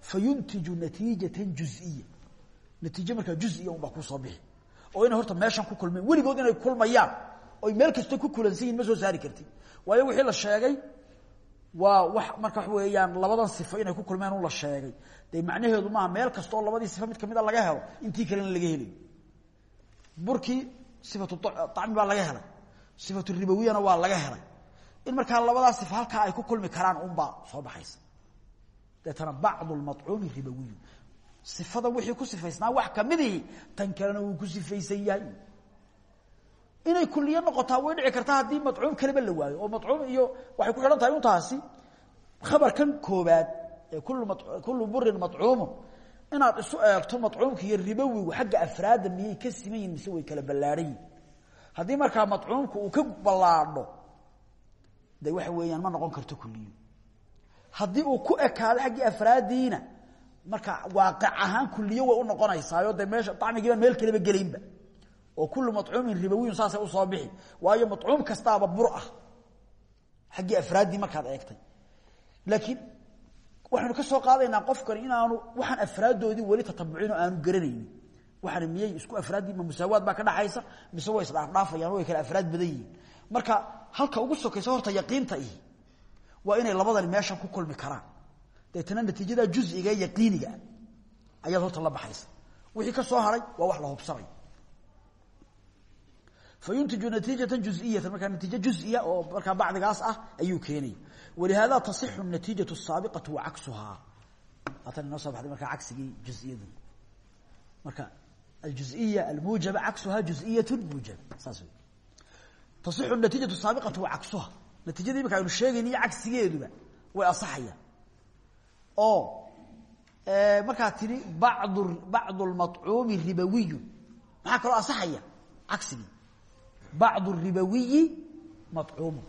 fayuntiju natiijatan juziya natiijo markaa juziya unbaa ku soo bixi oo inay horta meeshan ku kulmeen weligood inay kulmayaan oy meel kasta ku kulansan yihiin ma soo saari kartid waayo wixii la sheegay waa wax marka wax weeyaan labadan sifo inay ku kulmeen un la sheegay. Dee macnaheedu maaha meel kasta oo labadii sifo mid kamida laga helo intii kalena laga helayo burkii sifatu acmi baa laga helay. Sifatu ribawiyana waa laga helay. In markaa labadaa sifo halkaa ay ku kulmi karaan unbaa soo baxaysa. Deetana bacdu lmacuumi ribowiyu sifada wixii ku sifaysnaa wax kamidii tan kalena wuu ku sifaysan yahay inay kuliye noqotaa way dhici kartaa haddii macuum kaleba la waayo. Oo macuum iyo waxay ku xidhan tahay untaasi khabarkan koobaad ee kullu burin macuumun inaad isu eegto macuumka iyo ribowigu xagga afraadda miyay ka siman mise way kala ballaadhan yihiin haddii markaa macuumka uu ka ballaadho de waxa weeyaan ma noqon karto kuliyo haddii uu ku ekaado xaggii afraadiina marka waaqic ahaan kuliyo way u noqonaysaayo de meesha acmigiibaan meel kaleba gelaynba oo kullu macuumin ribawiyun saasay u soo bixi. Waayo macuum kastaaba bur ah. Xaggii afraaddii markaad eegtay. Laakiin waxaynu ka soo qaadaynaa qofkani inaanu waxaan afraaddoodii weli tatabucin oo aanu garanaynin. Waxaana miyay isku afraad ma musaawaad baa ka dhaxaysa mise way isdhaafdhaafayaan way kala afraad badan marka halka ugu sokaysa horta yaqiinta ihi. Waa inay labadani meeshan ku kulmi karaan. Deetana natiijada juziga ee yaqiiniga ayaad horta la baxaysa. Wixii ka soo haray waa wax la hubsanay fayuntiju natiijata juziyata markaa natiijo juziya oo markaa bacdigaas ah ayuu keenaya walihaada tasixu natiijatu asaabiqatu wa caksuhaa haatan inoo soo baxday markaa cagsigii juziyadu marka aljuziya almuujaba caksuha juziyat muujaba saas wey tasixu natiijatu saabiqatu wa caksuha natiijada imika aynu sheegayna iyo cagsigeeduba way asaxayaan oo markaa tidhi bad bacdu lmaطcuumi ribawiyu maxaa kaloo asaxaya cagsigii bacdu ribawiyi maطcuumu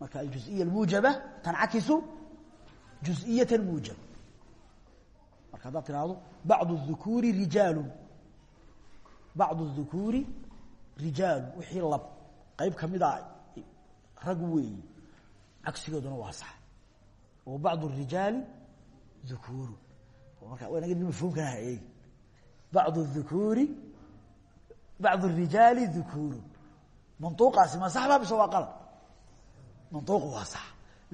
marka aljuziya almuujaba tancakisu juziyata muujaba marka haddaad tidhaahdo bacdu الذukuuri rijaalu bacdu الذukuuri rijaalu wixii lab qayb kamida rag weeyi cagsigooduna waa sax oo bacdu الrijaali ذukuuru marka wanaga mafhuumkana ha eegi bacdu الذukuuri bacdu الrijaali ذukuuru mantuuqaasi ma saxba mise waa qalad mantuuqu waa sax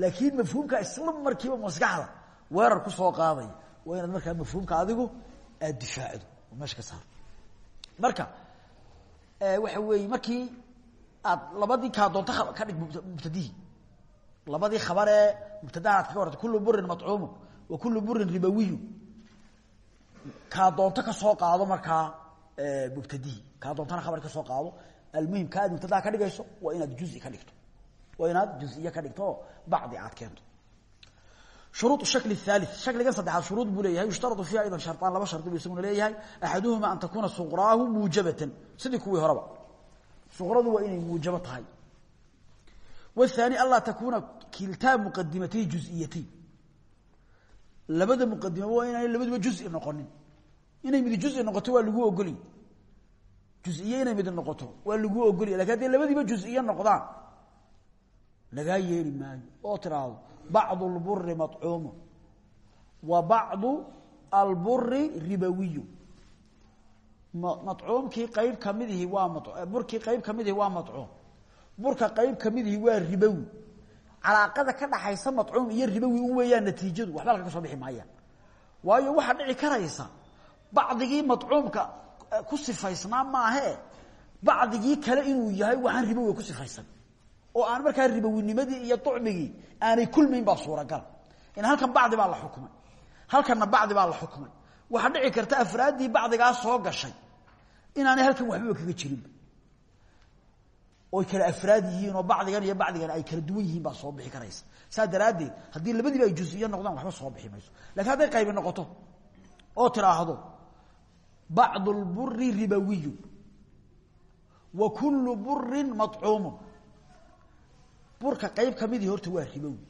laakiin mafhuumka isla markiiba maskaxda weerar ku soo qaadaya waa inaad markaa mafhuumka adigu aada difaacdo oo meesha ka saarto marka waxa weeye markii aad labadii kaa doonta ka dhig mubtadihii labadii khabar ee mubtadaha ad kaga warta kullu burin matcuumu wa kullu burin ribawiyu kaa doonto ka soo qaado markaa mubtadihii kaa doontana khabar ka soo qaado almuhimka aad mubtadaa ka dhigayso waa inaad juzi ka dhigto waa inaad juziye ka dhigto oo bacdi aad keento shuruu shakl haali shakligan saddexaad shuruud buu leeyahay yushtaradu fiiha aydan sharaan laba shari buu isaguna leeyahay axaduhuma an takuuna suqraahu muujabatan sidii kuwii horeba suqradu waa inay muujabo tahay wahaani anlaa takuuna kiltaa muqadimatay juziyatayn labada muqadima waa inaanay labaduba juzi juiye inay mid noqoto. Waa lagu ogolya laakiin hadday labadiiba juziye noqdaan lagaa yeeli maayo. Oo tiraahdo bacd lburi macuumu wa bacdu alburi ribawiyu macuumkii qayb kamidihi waa eh, burkii qayb kamidihi waa macuum burka qayb kamidihi waa ribawi. Calaaqada ka dhaxaysa macuum iyo ribawi u weeyaan natiijadu waxba alka soo bixi maayaan. Waayo waxaa dhici karaysa bacdigii macuumka ku sifaysnaa maahe? Bacdigii kale inuu yahay waxaan ribowi ku sifaysan. Oo aan markaa ribowinimadii iyo ucmigii aanay kulmayn baa suuragal. Halkan bacdi baa la xukmay halkanna bacdi baa la xukmay waxaa dhici karta afraaddii bacdigaa soo gashay inaanay halkan waxbaba kaga jirinba oy kala afraad oo bacdigan iyo bacdigan ay kala duwan yihiin baa soo bixi karaysa. Saa daraaddeed haddii labadiiba ay juziye noqdaan waxba soo bixi mayso. Lakiin hadday qaybi noqoto oo tiraahdo bacd اlburi ribawiyu wa kulu buri burka qayb kamidii horta waa ribowi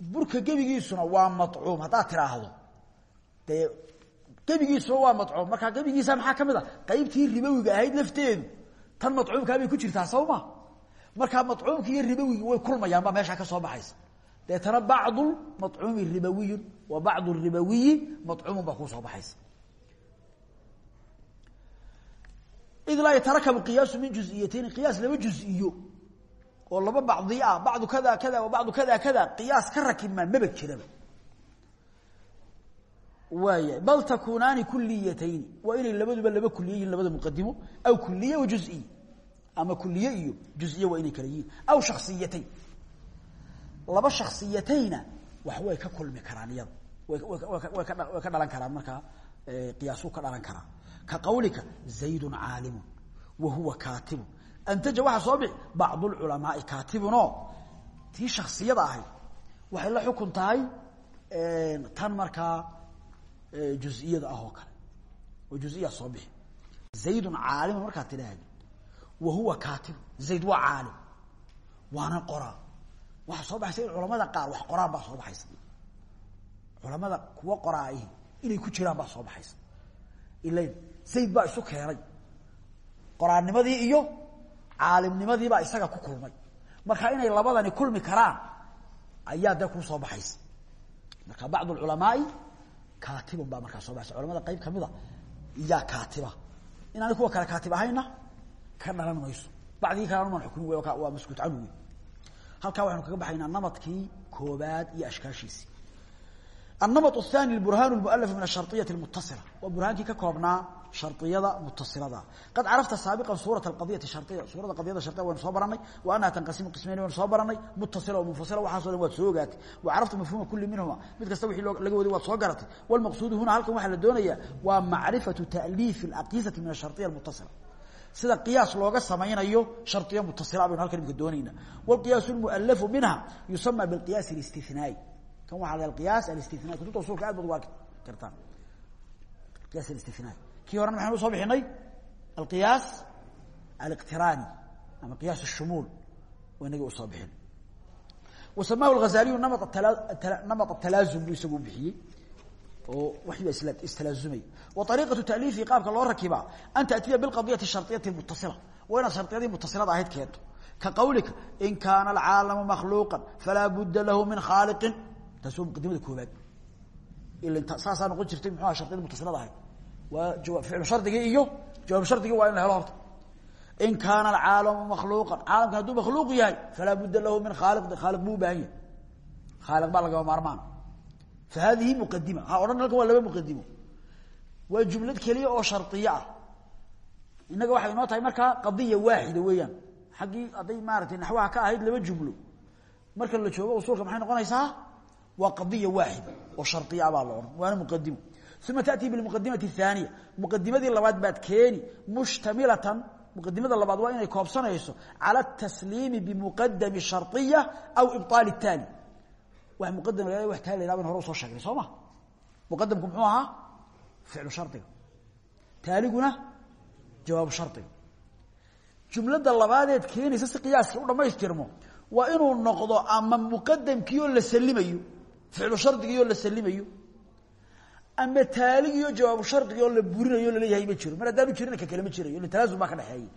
burka gebigiisuna waa macuum haddaad tiraahdo. Dee gebigiisuna waa macuum markaa gebigiisa maxaa ka a? Qaybtii ribowiga ahayd lafteedu. Tan macuumkaa bay ku jirtaa sawma markaa macuumki iyo ribowigi way kulmayaanba meeshaa ka soo baxaysa. Deetana bacdu macuumi ribawiyun wa bacdu ribawiyi macuumun baa kuu soo baxaysa. Id laa yatarakabu qiyaasu min juziyatayn qiyaas laba juziyo oo laba bacdi ah bacdu kada kada wa bacdu kada kada qiyaas ka rakibmaan maba jiraba waaya bal takunaani kuliyatayni waa inay labaduba laba kuliye yihiin labada muqadimo aw kuliye wa juziy ama kuliye iyo juziye waa inay kala yihiin aw shaksiyatayn laba shaksiyatayna wax way ka kulmi karaan iyada way ka dhalan karaan markaa qiyaasuu ka dhalan karaa ka qawlika zaydun caalimun wa huwa kaatibun. Antaja waxaa soo bixi bacdu lculamaai kaatibunoo tii shaksiyada ahayd waxay la xukun tahay tan markaa juziyada ah oo kale oo juziyaa soo bixi. Zaydun caalimun markaad tidhaahdi wa huwa kaatibun. Zayd waa caalim waana qoraa. Waxaa soo baxaysa in culamada qaar wax qoraan baa soo baxaysa. Culamada kuwa qoraahi inay ku jiraan baa soo baxaysa. Ilayn zayd baa isu keenay qoraannimadii iyo caalimnimadiibaa isaga ku kulmay marka inay labadani kulmi karaan ayaa dee kuu soo baxaysa marka bacd culamaai kaatibun baa markaa soo baxaysa culamada qayb kamida iyaa kaatiba inaani kuwa kale kaatib ahayna ka dhalan mayso bacdigii kalena maan xukumi wey waa maskuut canhu wey halkaa waxaynu kaga baxaynaa namadkii koobaad iyo ashkaashiisii النمط الثاني البرهان المؤلف من الشرطية المتصلة hariyada mutasilada qad carafta saabiqan suurat qadiyati hariya suurada qadiyada hariya waynu soo baranay wa anaha tanqasimu qismayn waynu soo baranay mutasila munfasila waxaaso dhan waad soo ogaatay. Wa carafta mafhuuma kuli minhuma mid kasta wii laga waday waad soo garatay. Walmaqsuudu huna halkan waxaa la doonaya waa macrifatu taaliifi alaqisati min ashariya almutasila sida qiyaas looga samaynayo shariya mutasila baynu halkan imka doonayna. Walqiyaasu lmualafu minha yusama bilqiyaas alistinaai kan waxaa la yaha qiyaas alistinaai kutubta usulka aad baad u arki kartaan. Qiyaas alistinaai kii horena maxaynu u soo bixinay? Alqiyaas aliqtiraani ama qiyaas ashumuul waa inagii u soo bixin. Wasamahu alghazaliyu namat namat atalaazum buu isagu bixiyey oo waxba istalaazumay wa tariiqatu ta'liifi qaabka loo rakiba an ta'tiya bil qadiyati shartiyati mutasila wa ina shartiyadi mutasilada ahayd keento. Ka qawlika in kaana alcaalamu makhluuqan falaa budda lahu min khaaliqin taas waa muqadimada koobaad ila saasaa noqon jirtay muxuu aha shartiyadi mutasilada ahayd waa ficlu shardigii iyo jawaab shardigii waa in la helo horta. In kaana alcaalamu makhluuqan caalamka hadduu makhluuq yahay falaa budda lahu min khaaliq khaaliq buu u baahan yahay. Khaaliq baa lagama maarmaan. فhadihi mqadima ha odhan halkan waa laba mqadimo waa jumlad keliya oo shardiye ah. Inaga waxay inoo tahay markaa qadiya waaxida weeyaan. Xaggii hadday maaratay naxwaha ka ahayd laba jumlo. Marka la joogo usulka maxay noqonaysaa? Waa qadiya waaxida oo shardiye ah baa la odhan waana muqadimo uma taأtii bimuqadimati الثaaniya muqadimadii labaad baad keeni mushtamilatan muqadimada labaad waa inay koobsanayso calى الtasliimi bimuqadami sharطiya aw ibطaal الtaali wa muqadam la wa taali la ban hore usoo sheegnay soo ma muqadamku muxuu ahaa ficlu shardiga taaliguna jawaab shardiga jumlada labaadeed keenaysa si qiyaaskii u dhamaystirmo waa inuu noqdo ama muqadamkii oo la salimayo ficlu shardigii oo la salimayo ama taaligii oo jawaabu shardigii oo la burinayo la leeyahay ma jiro. Mar haddaanu jirin ka kale ma jirayo ila talaasum baa ka dhexeeyey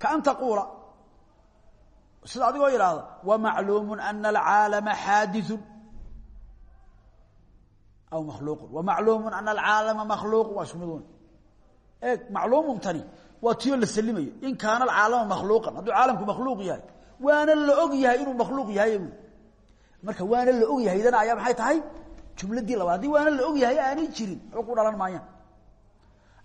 ka an taquula sida adigoo ihahda wmacluumu ana alcaalama xaadiu aw makhluuqu wamacluumu ana alcaalama makhluuq waa isku mid un eeg macluumuntani waa tiyo la salimayo. In kaana alcaalama makhluuqan hadduu caalamku makhluuq yahay waana la og yahay inuu makhluuq yahay marka waana la og yahaydana ayaa maxay tahay jumladii labaad haddii waana la ogyahay aanay jirin waxba ku dhalan maayaan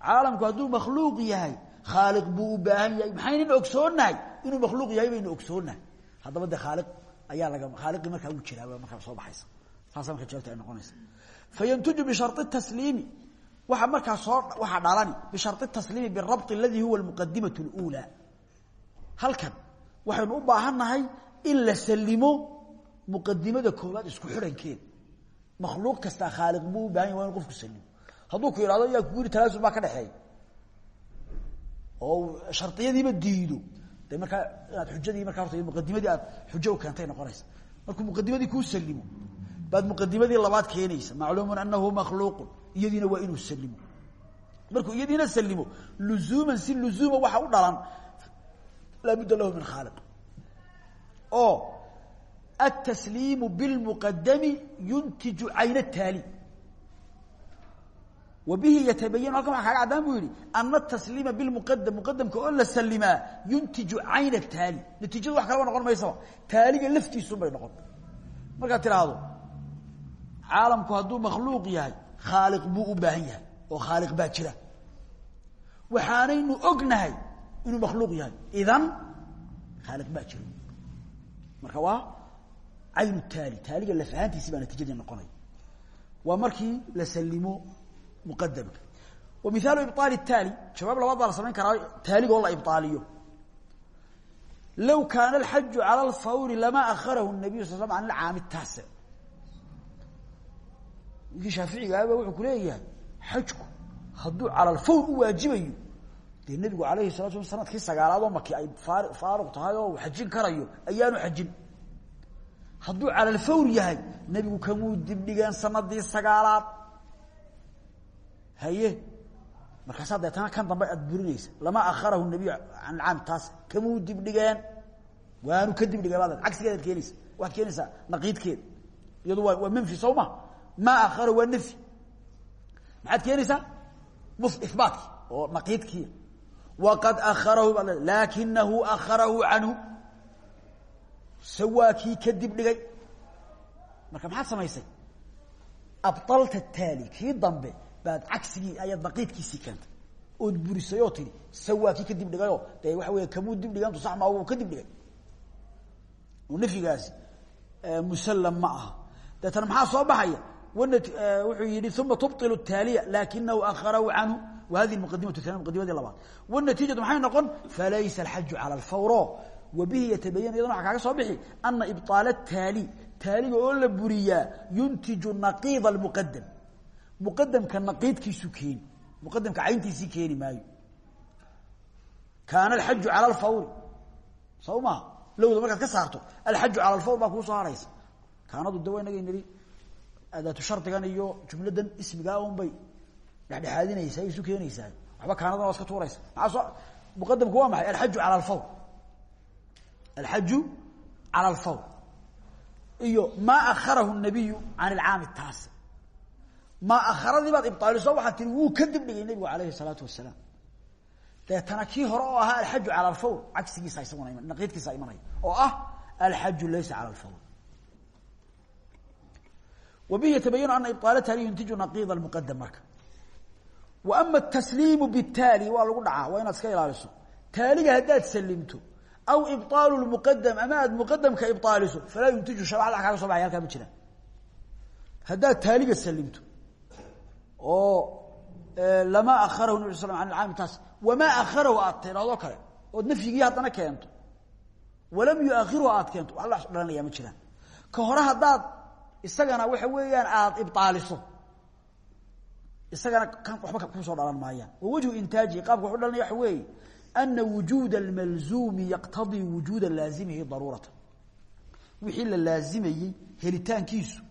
caalamku hadduu makhluuq yahay khaaliq buu u baahan yahay maxaynan ogsoonnahay? Inuu makhluuq yahay baynu ogsoonnahay. Haddaba dee khaaliq ayaa laga khaaliqii markaa wuu jiraaba markaa soo baxaysa. Saasa marka jawaabta ay noqonaysa. Fayantuju bishari tasliimi. Waa markaa soo waxaa dhalani bishari tasliimi birabt aladii huwa almuqadimatu اlulaa halkan waxaynu u baahannahay in la salimo muqadimada koowaad isku xirankeeda makhluuq kastaa khaaliq buu u baahan yahy wa inu qofku salimo hadduu ku ihahdo yaa kugu yiri talaasul baa ka dhexeeya. Oo shariyadiiba diido. De markaa inaad xujadii markaa horta muqadimadii aad xujo keentay noqonaysa. Markuu muqadimadii kuu salimo baad muqadimadii labaad keenaysa macluumun anahu makhluuqun. Iyadiina waa inuu salimo markuu iyadiina salimo luzuuman si luzuuma waxa u dhalan laa budda lahu min khaaliq oo atasliimu bilmuqadami yuntiju cayn taali wbihi yatabayan halkan waa kaaga caddaan bu yihi ana tasliima bilmuqadam muqadamka oo la salimaa yuntiju cayn taali natiijadu wax kalaba noqon maysaba taaliga laftiisun bay noqon markaad tiraahdo caalamku hadduu makhluuq yahay khaaliq buu u baahan yahay oo khaaliq baa jira waxaanaynu ognahay inuu makhluuq yahay idan khaaliq baa jira marka waa aynu taali taaliga lafahaantiisi baa natiijadii noqonaya waa markii la salimo muqadamka wa miaalu ibaali taali jawaab labaad baa la samayn karaa taaligoo la ibaaliyo low kaana alxaju cala alfawri lama aharahu nabiyu sal slam an alcaami taase ninkii shaaficigaaba wuxuu ku leeyahay xajku hadduu cala alfawr u waajibayo dee nebigu alayhi salatu slam sannadkii sagaalaad oo maki ay faaruq tahay oo uu xajin karayo ayaanu xajin hadduu cala alfawr yahay nebigu kamuu dibdhigeen sanadii sagaalaad. Haye? Markaasaa deetana kan dambe aad burinaysa. Lama akharahu nabiy can alcaam taas kamuu dibdhigeen. Waanu ka dibdhigeen baad cagsigeedaad keenaysa? Waxaad keenaysaa naqiidkeeda iyadu waa waa manfi soo ma? Maa akharahu waa nafyi. Maxaad keenaysaa? Ibaatki oo naqiidkii. Waqad akharahu baa le laakinahu akharahu canhu sawaakii ka dib marka maxaad samaysay abalta taali kii dambe baad cagsigii ayaad baqiidkiisii keentay ood burisay oo tidhi kadib dhigayoo dee waxa wey kamuu dib dhigantu sama u kadib dhigay oo nafyigaasi musallam ma aha deetana maxaa soo baxaya wana wuxuu yihi uma tubطil taaliya laakinahu aharahu canhu wahadi mqadimatu aniya mqadimadii labaad wanatiijatu maxay noqon falaysa alxaju calى alfawro wabihi yatabayan iyadona waa kaga soo bixi ana ibaal taali taaliga oo la buriyaa yuntiju naqiid muqadam muqadamka naqiidkiisu keeni muqadamka cayntiisii keeni maayo. Kaana alxaju cala alfawri soo maha lowda markaad ka saarto alxaju cala alfawr baa kuu soo haraysa. Kaanadu de waa inaga niri adaatu shardigan iyo jumladan ismigaa un bay dhexdhexaadinaysaa isu keenaysaa. Waxba kaanadan waa iska tuuraysa. Maaa soo alxaju cala alfawr iyo maa akharahu nabiyu can ilcaami taasi maa akharadii baad ibtaaliso waxaad tihi wuu ka dib dhigay nebigu alayhi salaatu wasalaam deetana kii hore oo ahaa alxaju cala alfawr cagsigiisa isaguna naqiidkiisa imanaya oo ah alxaju laysa cala alfawr wbihi yatabayan ana ibطaal taali yuntiju naqiid muqadam marka wa ama tasliimu bitaali waa lagu dhacaa waa inaad iska ilaaliso taaliga haddaad salimto aw ibaalu muqadam ama aad muqadamka ibaaliso falaa yuntiju sha ad kaga soo baay halkaa ma jiraan haddaad taaliga salimto oo lama akharahu nab sl an aami taas wamaa akharahu aad tidhahdoo kale ood nafyigii haddana keento walam yuahiru aad keento wax la dhalanayaa ma jiraan ka hore haddaad isagana waxa weeyaan aad ibaaliso isagana kan waba ku soo dhalan maayaan wa wajhu intaaji qaabka wau dhalanaya ana wujuuda اlmalzuumi yaqtadii wujuuda laazimihi daruurata wixii la laazimayey helitaankiisu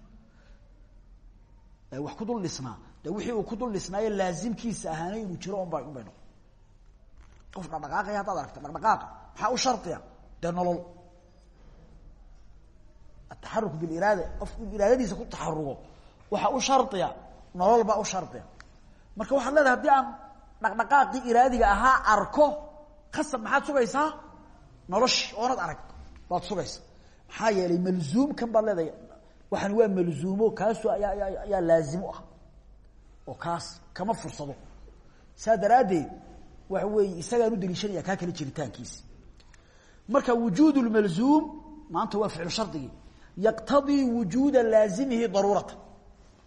wax ku dul dhisnaa de wixii uu ku dul dhisnaaye laazimkiisa ahaana inuu jiro un ba un bay noqon qof dhaqdhaqaaqaya haddaad aragta dhaqdhaqaaqa maxaa u shardiya dee nolol ataxaruk biliraada qofku iraadadiisa ku taxarugo waxaa u shardiya nolol baa u shardiya marka waxaad leedahay haddii aan dhaqdhaqaaqii iraadiga ahaa arko khasab maxaad sugaysaa? Noloshi oonad arag baad sugaysa maxaa yeelay malzuumkan baad leedahay waxaan waa malzuumo kaasu ayaa laazimo ah. Oo kaas kama fursado. Saa daraaddeed waxa weeye isagaan u daliishanaya kaa kale jiritaankiisi marka wujuud lmalzuum maanta waa ficlu shardigii yaqtadii wujuuda laazimihi daruurata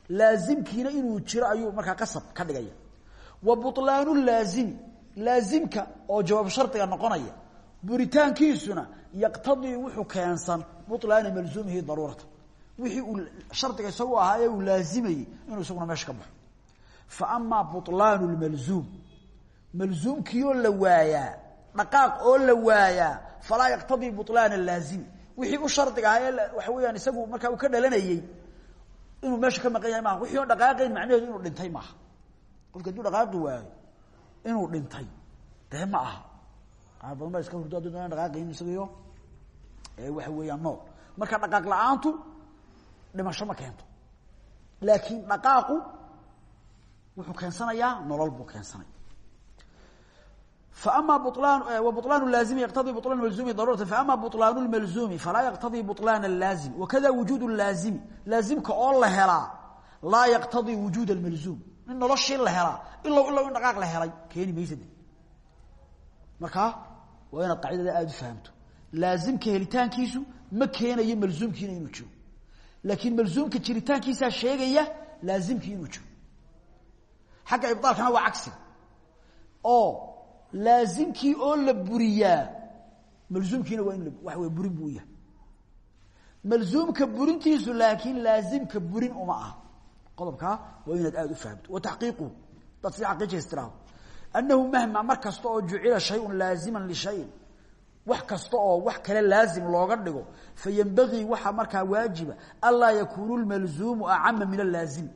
laazimkiina inuu jiro ayuu markaa qasab ka dhigaya. Wa buطlaanu laazimi laazimka oo jawaab shardiga noqonaya buritaankiisuna yaqtadii wuxuu keensan bulaani malzuumihi daruurata wixii uu shardiga isagu ahaaye uu inuu isaguna meesha ka baxo. Fa amaa bulaanu lmalzuum malzuumkiioo la waayaa dhaqaaq oo la waayaa falaa yaqtadii bulaana laazimi wixii u ahaa waxa weeyaan isagu markaa uu ka dhalanayey inuu meesha ka maqan yahay maaha. Wixii dhaqaaqayn macnaheedu inuu dhintay maaha. Qofki haduu dhaqaaqi waayo inuu dhintay. Dee ma aha. Badan baa iska hurdo adduun aan dhaqaaqayn isagaiyo waxa weeyaan nool. Marka dhaqaaq la'aantu dhimasho ma keento. Laakiin dhaqaaqu wuxuu keensanayaa nolol buu keensanaya. Ama bulan laazimi yqtadii bulan malzumi daruurata faama bulaan malzumi falaa yaqtadii bulaan laazim wakada wujuud laazimi laazimka oo la helaa laa yaqtadii wujuud in noloshii la helaa ilow ilow in dhaqاaq la helay keeni maysa de markaa waa inaad qaacidada aada u fahamto. Laazimka helitaankiisu ma keenayo malzuumkiina inuu jiro. Laakiin malzuumka jiritaankiisaa sheegaya laazimkii inuu jiro. Xagga ibطaalkana waa cagsiga oo laazimkii oo la buriyaa malzuumkiina waa in waxa wey burin buu yahay malzuumka burintiisu laakiin laazimka burin uma aha qodobkaa waa inaad aada u fahamto. Wa taxqiiquhu dad si xaqiijaystiraa annahu mahma mar kasta oo jucila shayun laaziman lishayin wax kasta oo wax kale laazim looga dhigo fayenbagii waxaa markaa waajiba anlaa yakuunu lmalzuumu acama min alaazimi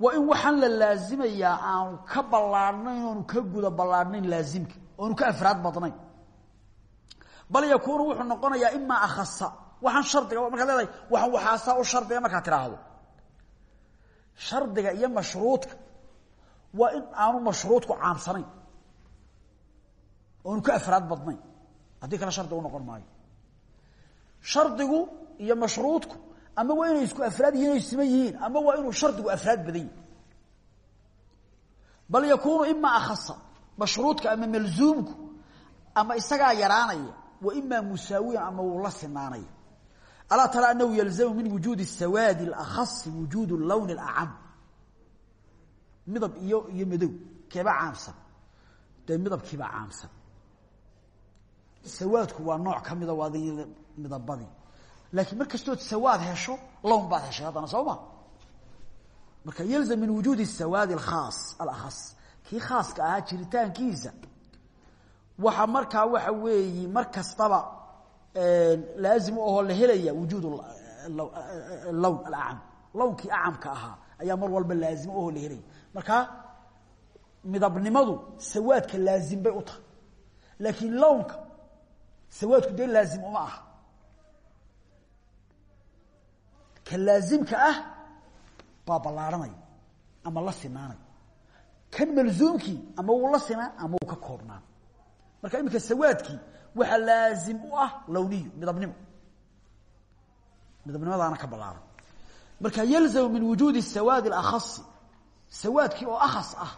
waa in waxaan la laazimayaa aanu ka ballaadhnayn oonu ka guda ballaadhnayn laazimka oonu ka afraad badnayn. Bal yakuunu wuxuu noqonayaa imaa akhasa waxaan shardiga markaad leedahay waxaan waxaasaa u shardiga markaad tidhaahdo shardiga iyo mashruudka waa in aanu mashruudku caamsanayn oonu ka afraad badnayn. Haddii kale shardi u noqon maayo. Shardigu iyo mashruudku ama waa inay isku afraad yihiin o siman yihiin ama waa inuu shardigu afraad badan bal yakunu ima akhasa mashruudka ama malzuumku ama isagaa yaraanaya wa ima musaawiyan ama wuu la sinaanaya alaa tara anahu yalzamu min wujuudi sawaadi اlakhasi wujuud lowni اlacam midab iyo iyo madow keebaa caamsan. Dee midabkiibaa caamsan. Sawaadku waa nooc ka mida waa midabadii. Laakiin mar kastood sawaad hesho lown baad heshay haddana soo ma? Marka yalzam min wujuudi sawaadi alkhaas alakhas. Kii khaaska ahaa jiritaankiisa. Waxa markaa waxa weeyi mar kastaba laazim ahoo la helaya wujuud lown alacam lownkii acamka ahaa ayaa mar walba laazim ahoo la helaya. Markaa midabnimadu sawaadka laazim bay u tahay. Laakiin lownka sawaadku dee laazim uma aha. Ka laazimka ah baa ballaaranaya ama la sinaanaya kan malzuumkii ama wuu la sinaa ama wuu ka koobnaan marka iminka sawaadkii waxaa laazim u ah lowniyo midabnimo midabnimadaana ka ballaaran marka yalzamu min wujuudi sawaadi اlakhasi sawaadkii oo akhas ah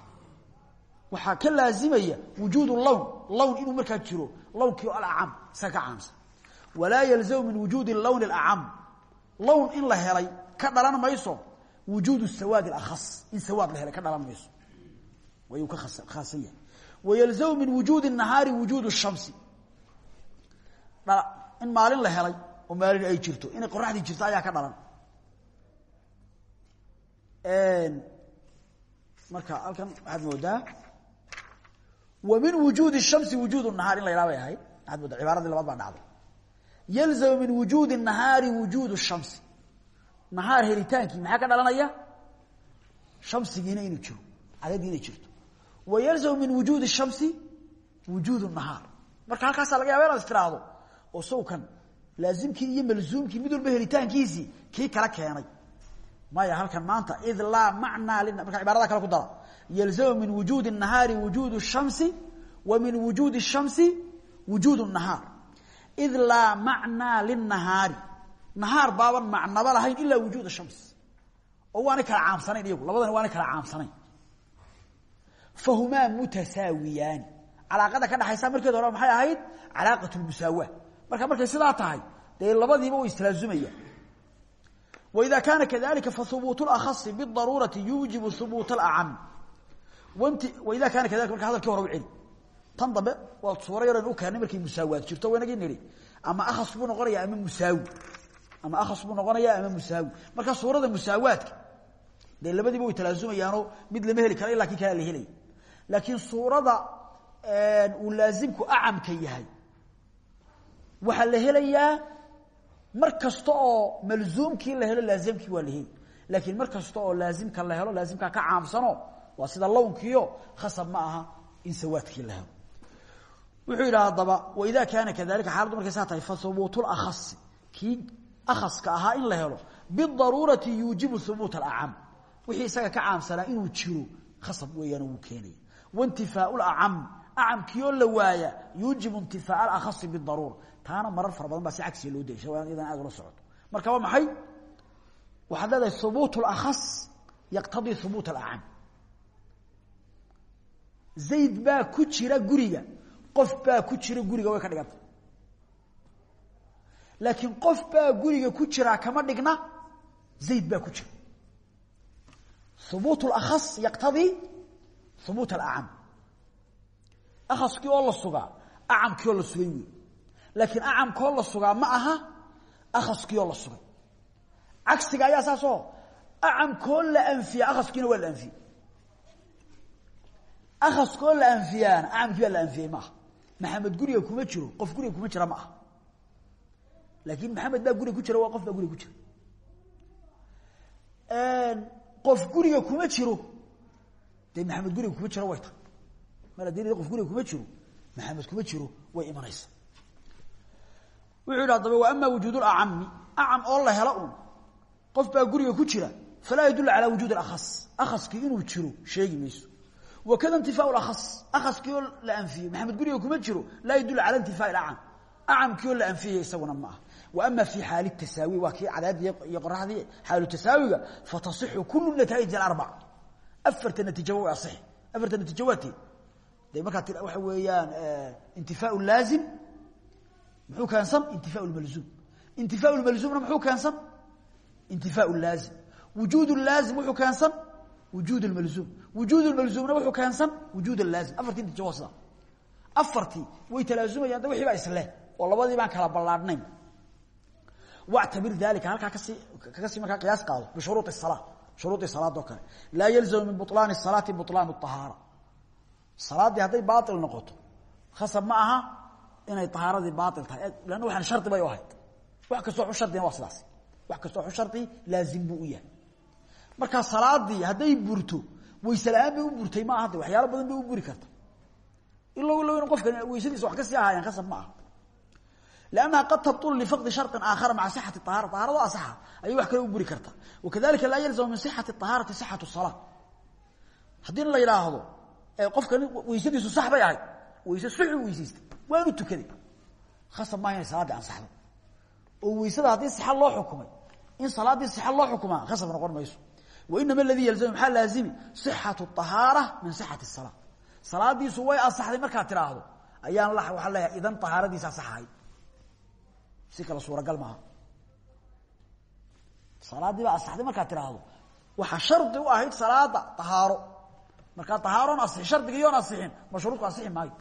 waxaa ka laazimaya wujuud lown lown inuu markaa jiro lownkii oo alacam isaga ka caamsan walaa yalzamu min wujuudi lown اlacam lown in la helay ka dhalan mayso wujuud sawaad اakhas in sawaad la helay ka dhalan mayso wayuu ka khaasan yahay wayalzamu min wujuudi الnahaari wujuud الshamsi dhala. In maalin la helay oo maalin ay jirto inay qoraxdii jirto ayaa ka dhalan. Marka halkan waxaad moodaa wa min wujuudi shamsi wujuud nahaar in la idhaa bay ahayd waxaad moodaa cibaaradii labaad baa dhacday. Yalzamu min wujuudi nahaari wujuud shamsi. Nahaar helitaankii maxaa ka dhalanaya? Shamsigiina inuu jiro cadeedii inay jirto. Wa yalzamu min wujuudi shamsi wujuud nahaar. Marka halkaasaa laga yaba inaad istiraahdo oo sawkan laazimkii iyo malzuumkii mid walba helitaankiisii kii kala keenay maya halkan maanta id laa macnaa li marka cibaarada kale ku dara yalzamu min wujuudi الnahaari wujuud الshamsi wa min wujuudi الshamsi wujuud الnahaar id laa macnaa linahaari nahaar baaban macnaba lahayn ilaa wujuud shams oo waanay kala caamsanayn iyagu labadani waanay kala caamsanayn fahumaa mutasaawiyaani calaaqada ka dhaxaysa markeed hore maxay ahayd calaaqat lmusaawa marka markay sidaa tahay dee labadiiba way islaazumayaan waida kaana kadalika fahubuut اlakhasi bidaruurati yuujibu hubuut اlacam wanti waida kaana kadalika marka hadalkii hore u celi tan dambe waa suuro yaran u keenay markay musaawaad jirto waynagii nidhi ama akhas buu noqonaya ama musaawi? Ama akhas buu noqonaya ama musaawi? Marka suurada musaawaadka dee labadiiba way talaazumayaanoo mid lama heli kara ilaa kii kalea la helaya laakiin suurada uu laazimku acamka yahay waxaa la helayaa mar kasta oo malzuumkii la helo laazimkii waa la heli laakiin mar kasta oo laazimka la helo laazimkaa ka caamsano waa sida lownkiio khasab ma aha in sawaadkii la helo. Wuxuu yidhi haddaba waida kaana kadalika xaaladdu markay saa tahay fahubuut اlakhasi kii akhaska ahaa in la helo bidaruurati yuujibu hubuut alacam wixii isaga ka caamsanaa inuu jiro khasab weeyaan wuu keenaya. Waintifaau lacam acamkiioo la waaya yuujibu intifaa alakhasi bidaruura taana marar fara badan baa si cagsiga loo daysha waa iyadan aad ula socoto marka waa maxay waxaad leedahay hubuut اlakhas yaqtadii hubuut alacam zayd baa ku jira guriga qof baa ku jira guriga way ka dhiganta laakiin qof baa guriga ku jiraa kama dhigna zayd baa ku jira hubuut اlakhas yaqtadii hubuut alacam akhaskii oo la sugaa acamkii oo la sugay wey laakiin acamkoo la sugaa ma aha akhaskii oo la sugay. Cagsiga ayaa saasoo acamkoo la anfiya akhaskiina waa la anfiyey. Akhaskoo la anfiyaana acamkii baa la anfiyey maaha maxamed guriga kuma jiro qof guriga kuma jira ma aha. Laakiin maxamed baa guriga ku jira waa qof baa guriga ku jira. Qof guriga kuma jiro dee maxamed guriga kuma jiro way mar haddii qof guriga kuma jiro. Maamed kuma jiro. Way imanaysa. Wuxuu yidhi adaba wa ama wujuud acami acam oo la helo un qof baa guriga ku jira falaa yadul calaa wujuud aas akaskii inuu jiro sheegi mayso. Wakada intifaa aas akaskii oo la anfiyey. Maamed guriga kuma jiro laa yadul cala intifaa acam. Acamkii oo la anfiyay isaguna ma aha. Ama fi xaal tasaawi. Waa kii cadaadi iyo qoraxdii xaalu tasaawiga fatasixu kulu nataa'ij aarbac afarta natiijaba way asixi afarta natiijo waatee de markaa waxa weeyaan eh, intifa laazim muxuu keensan? Intifa malzum intifa malzumna muxuu keensan? Intifa laazim. Wujuud laazim wuxuu keensan? Wujuud malzum wujuud malzumna wuxuu keensan? Wujuud laazim. Afartii natiijaa sida way talaazumayaan da wixii baa isleh oo labadii baan kala ballaadhnayn. Wactabir dalika halkaa ka sii kaga sii markaa qiyaas qaado bishuruui sala shuruudi salaad oo kale. Laa yalzamu min buطlaani salaati salaaddii hadday baail noqoto khasab ma aha inay طahaaradii baail tahay lanna waxaan shardi bay u ahayd wax kastoo xu shardina waa sidaas wax kastoo xu shardi laazim buu u yahay markaa salaadii hadday burto wayse la-aan bay u burtay ma aha de waxyaalo badan bay u buri karta ilow ilow in qofkan weysadiisa wax ka sii ahaayeen khasab ma aha لأنها قد تبطل لفقد شرط آخر مع صحة الطهارة طهارة أصحى أي واحد كلا يبري كرتا وكذلك لا يلزم من صحة الطهارة صحة الصلاة هدين الله يلاحظوا qofkan weysadiisu sax bay ahayd weyse suxuu weysaysta waanu tukaday khasab maa inay salaadii ansaxdo oo weysada haddii saxa loo xukumay in salaaddii saxa loo xukumaa khasab noqon mayso. Wainama aladii yalzamu maxaa laazimi? Sixatu ahaara min sixati salaa salaadiisu way ansaxday markaad tidhaahdo ayaan la waxaa leeyahay idan ahaaradiisaa sax ahayd si kale suuragal maaha. Salaadii baa ansaxday markaad tidhaahdo. Waxaa shardi u ahayd salaada ahaaro markaa ahaaroon asi shardigiiyoon asixin mashruudku asixi maayo.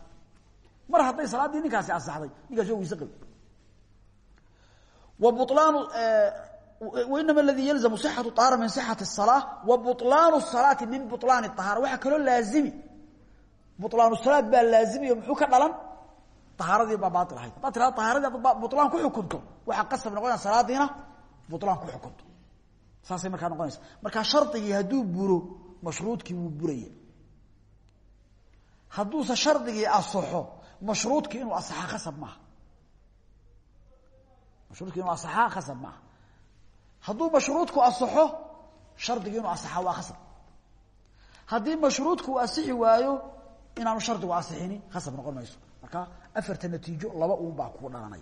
Mar hadday salaaddii ninkaasi asaxday ninkaas oo weyse qabay wabulaanu eh, inama aladii yalzamu sixatu ahaara min sixati الsalaa wa bulaanu salaati min bulaani ahaara waxaa kaloo laazimi. Bulaanu salaad baa laazimiyo muxuu ka dhalan? Ahaaradii baa baail ahayd. Hadaa tirada ahaaradii ad bulaan ku xukunto waxaa qasab noqonaya salaadiina bulaan ku xukunto. Saasay markaa noqonaysa. Markaa shardigii hadduu buro mashruudkii wuu buraya hadduuse shardigii asaxo mashruudkii inuu asaxaa khasab maaha. Mashruudkii inuu asaxaa khasab maaha. Hadduu mashruudku asaxo shardigii inuu asaxaa waa khasab haddii mashruudku uu asixi waayo inaanu shardigu asixini khasab noqon mayso. Marka afarta natiijo laba uun baa kuu dhalanay.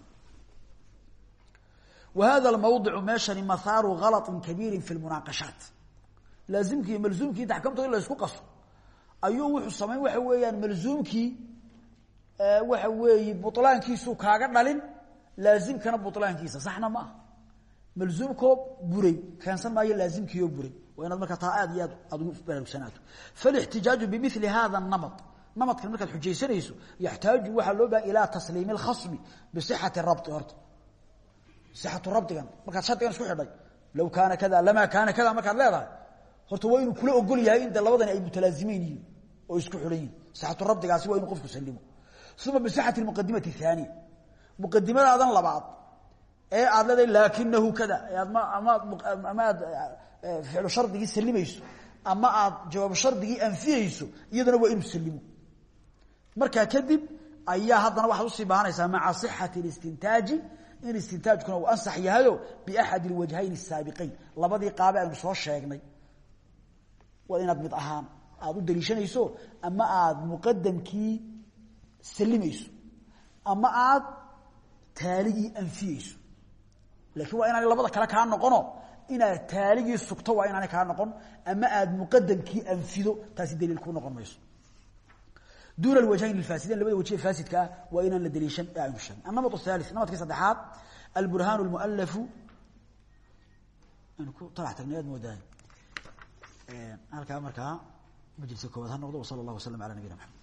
Wa hada almawdicu meeshani mahaaru halaطin kabiirin fi lmunaaqashaat laazimkii malzuumkii inta axkamtooda in la ayuu wuxuu samayn waxa weeyaan malzuumkii waxa weeye buطlaankiisuu kaaga dhalin laazimkana buطlaankiisa saxna ma aha malzuumkoo buray keensan maayo laazimkiioo buray waa inaad markaa taa aad iyo aad aad ugu baraarugsanaato faاlاxtijaaju bimili hada الnamط namadkan markaad xujaysanayso yaxtaaju waxaa loo baha ilaa tasliimi اlkhasmi bisixati rabti horta sixatu rabdigan markaad shardigan isku xidhay low kaana kada lamaa kaana kada markaad leedahay horta waa inuu kula ogol yahay in de labadani ay mutalaazimeyn yihiin oo isku xidhan yihin sixatu rabdigaasi waa inuu qofku salimo uma bisixati اmuqadimati الثaaniya muqadimadaadan labaad ee aad leedahay laakinahu kada ama ama aad ficlu shardigii salimayso ama aad jawaab shardigii anfiyeyso iyadana waa inuu salimo markaa kadib ayaa haddana waxaad usii baahanaysaa maca صixati ااstintaaji in istintaajkuna uu ansax yahayo biaxad اlwajhayn الsaabiqayn labadii qaabe aynu soo sheegnay waa inaad mid ahaan aad u daliishanayso ama aad muqadamkii salimayso ama aad taaligii anfiyeyso laakiin waa inaanay labada kale kaa noqono. Inaad taaligii sugto waa inaanay kaa noqon ama aad muqadamkii anfido taasi daliil ku noqon mayso. Duuna alwajhayn ilfaasidain labada wajhe faasidka ah waa inaan la daliishan ee aynu sheegn annamat athali namadkii saddexaad alburhaan lmualafu aynu ku talax tagnay majliska koowaad ha noqdo wsala allah waslam ala nabiyina maxamed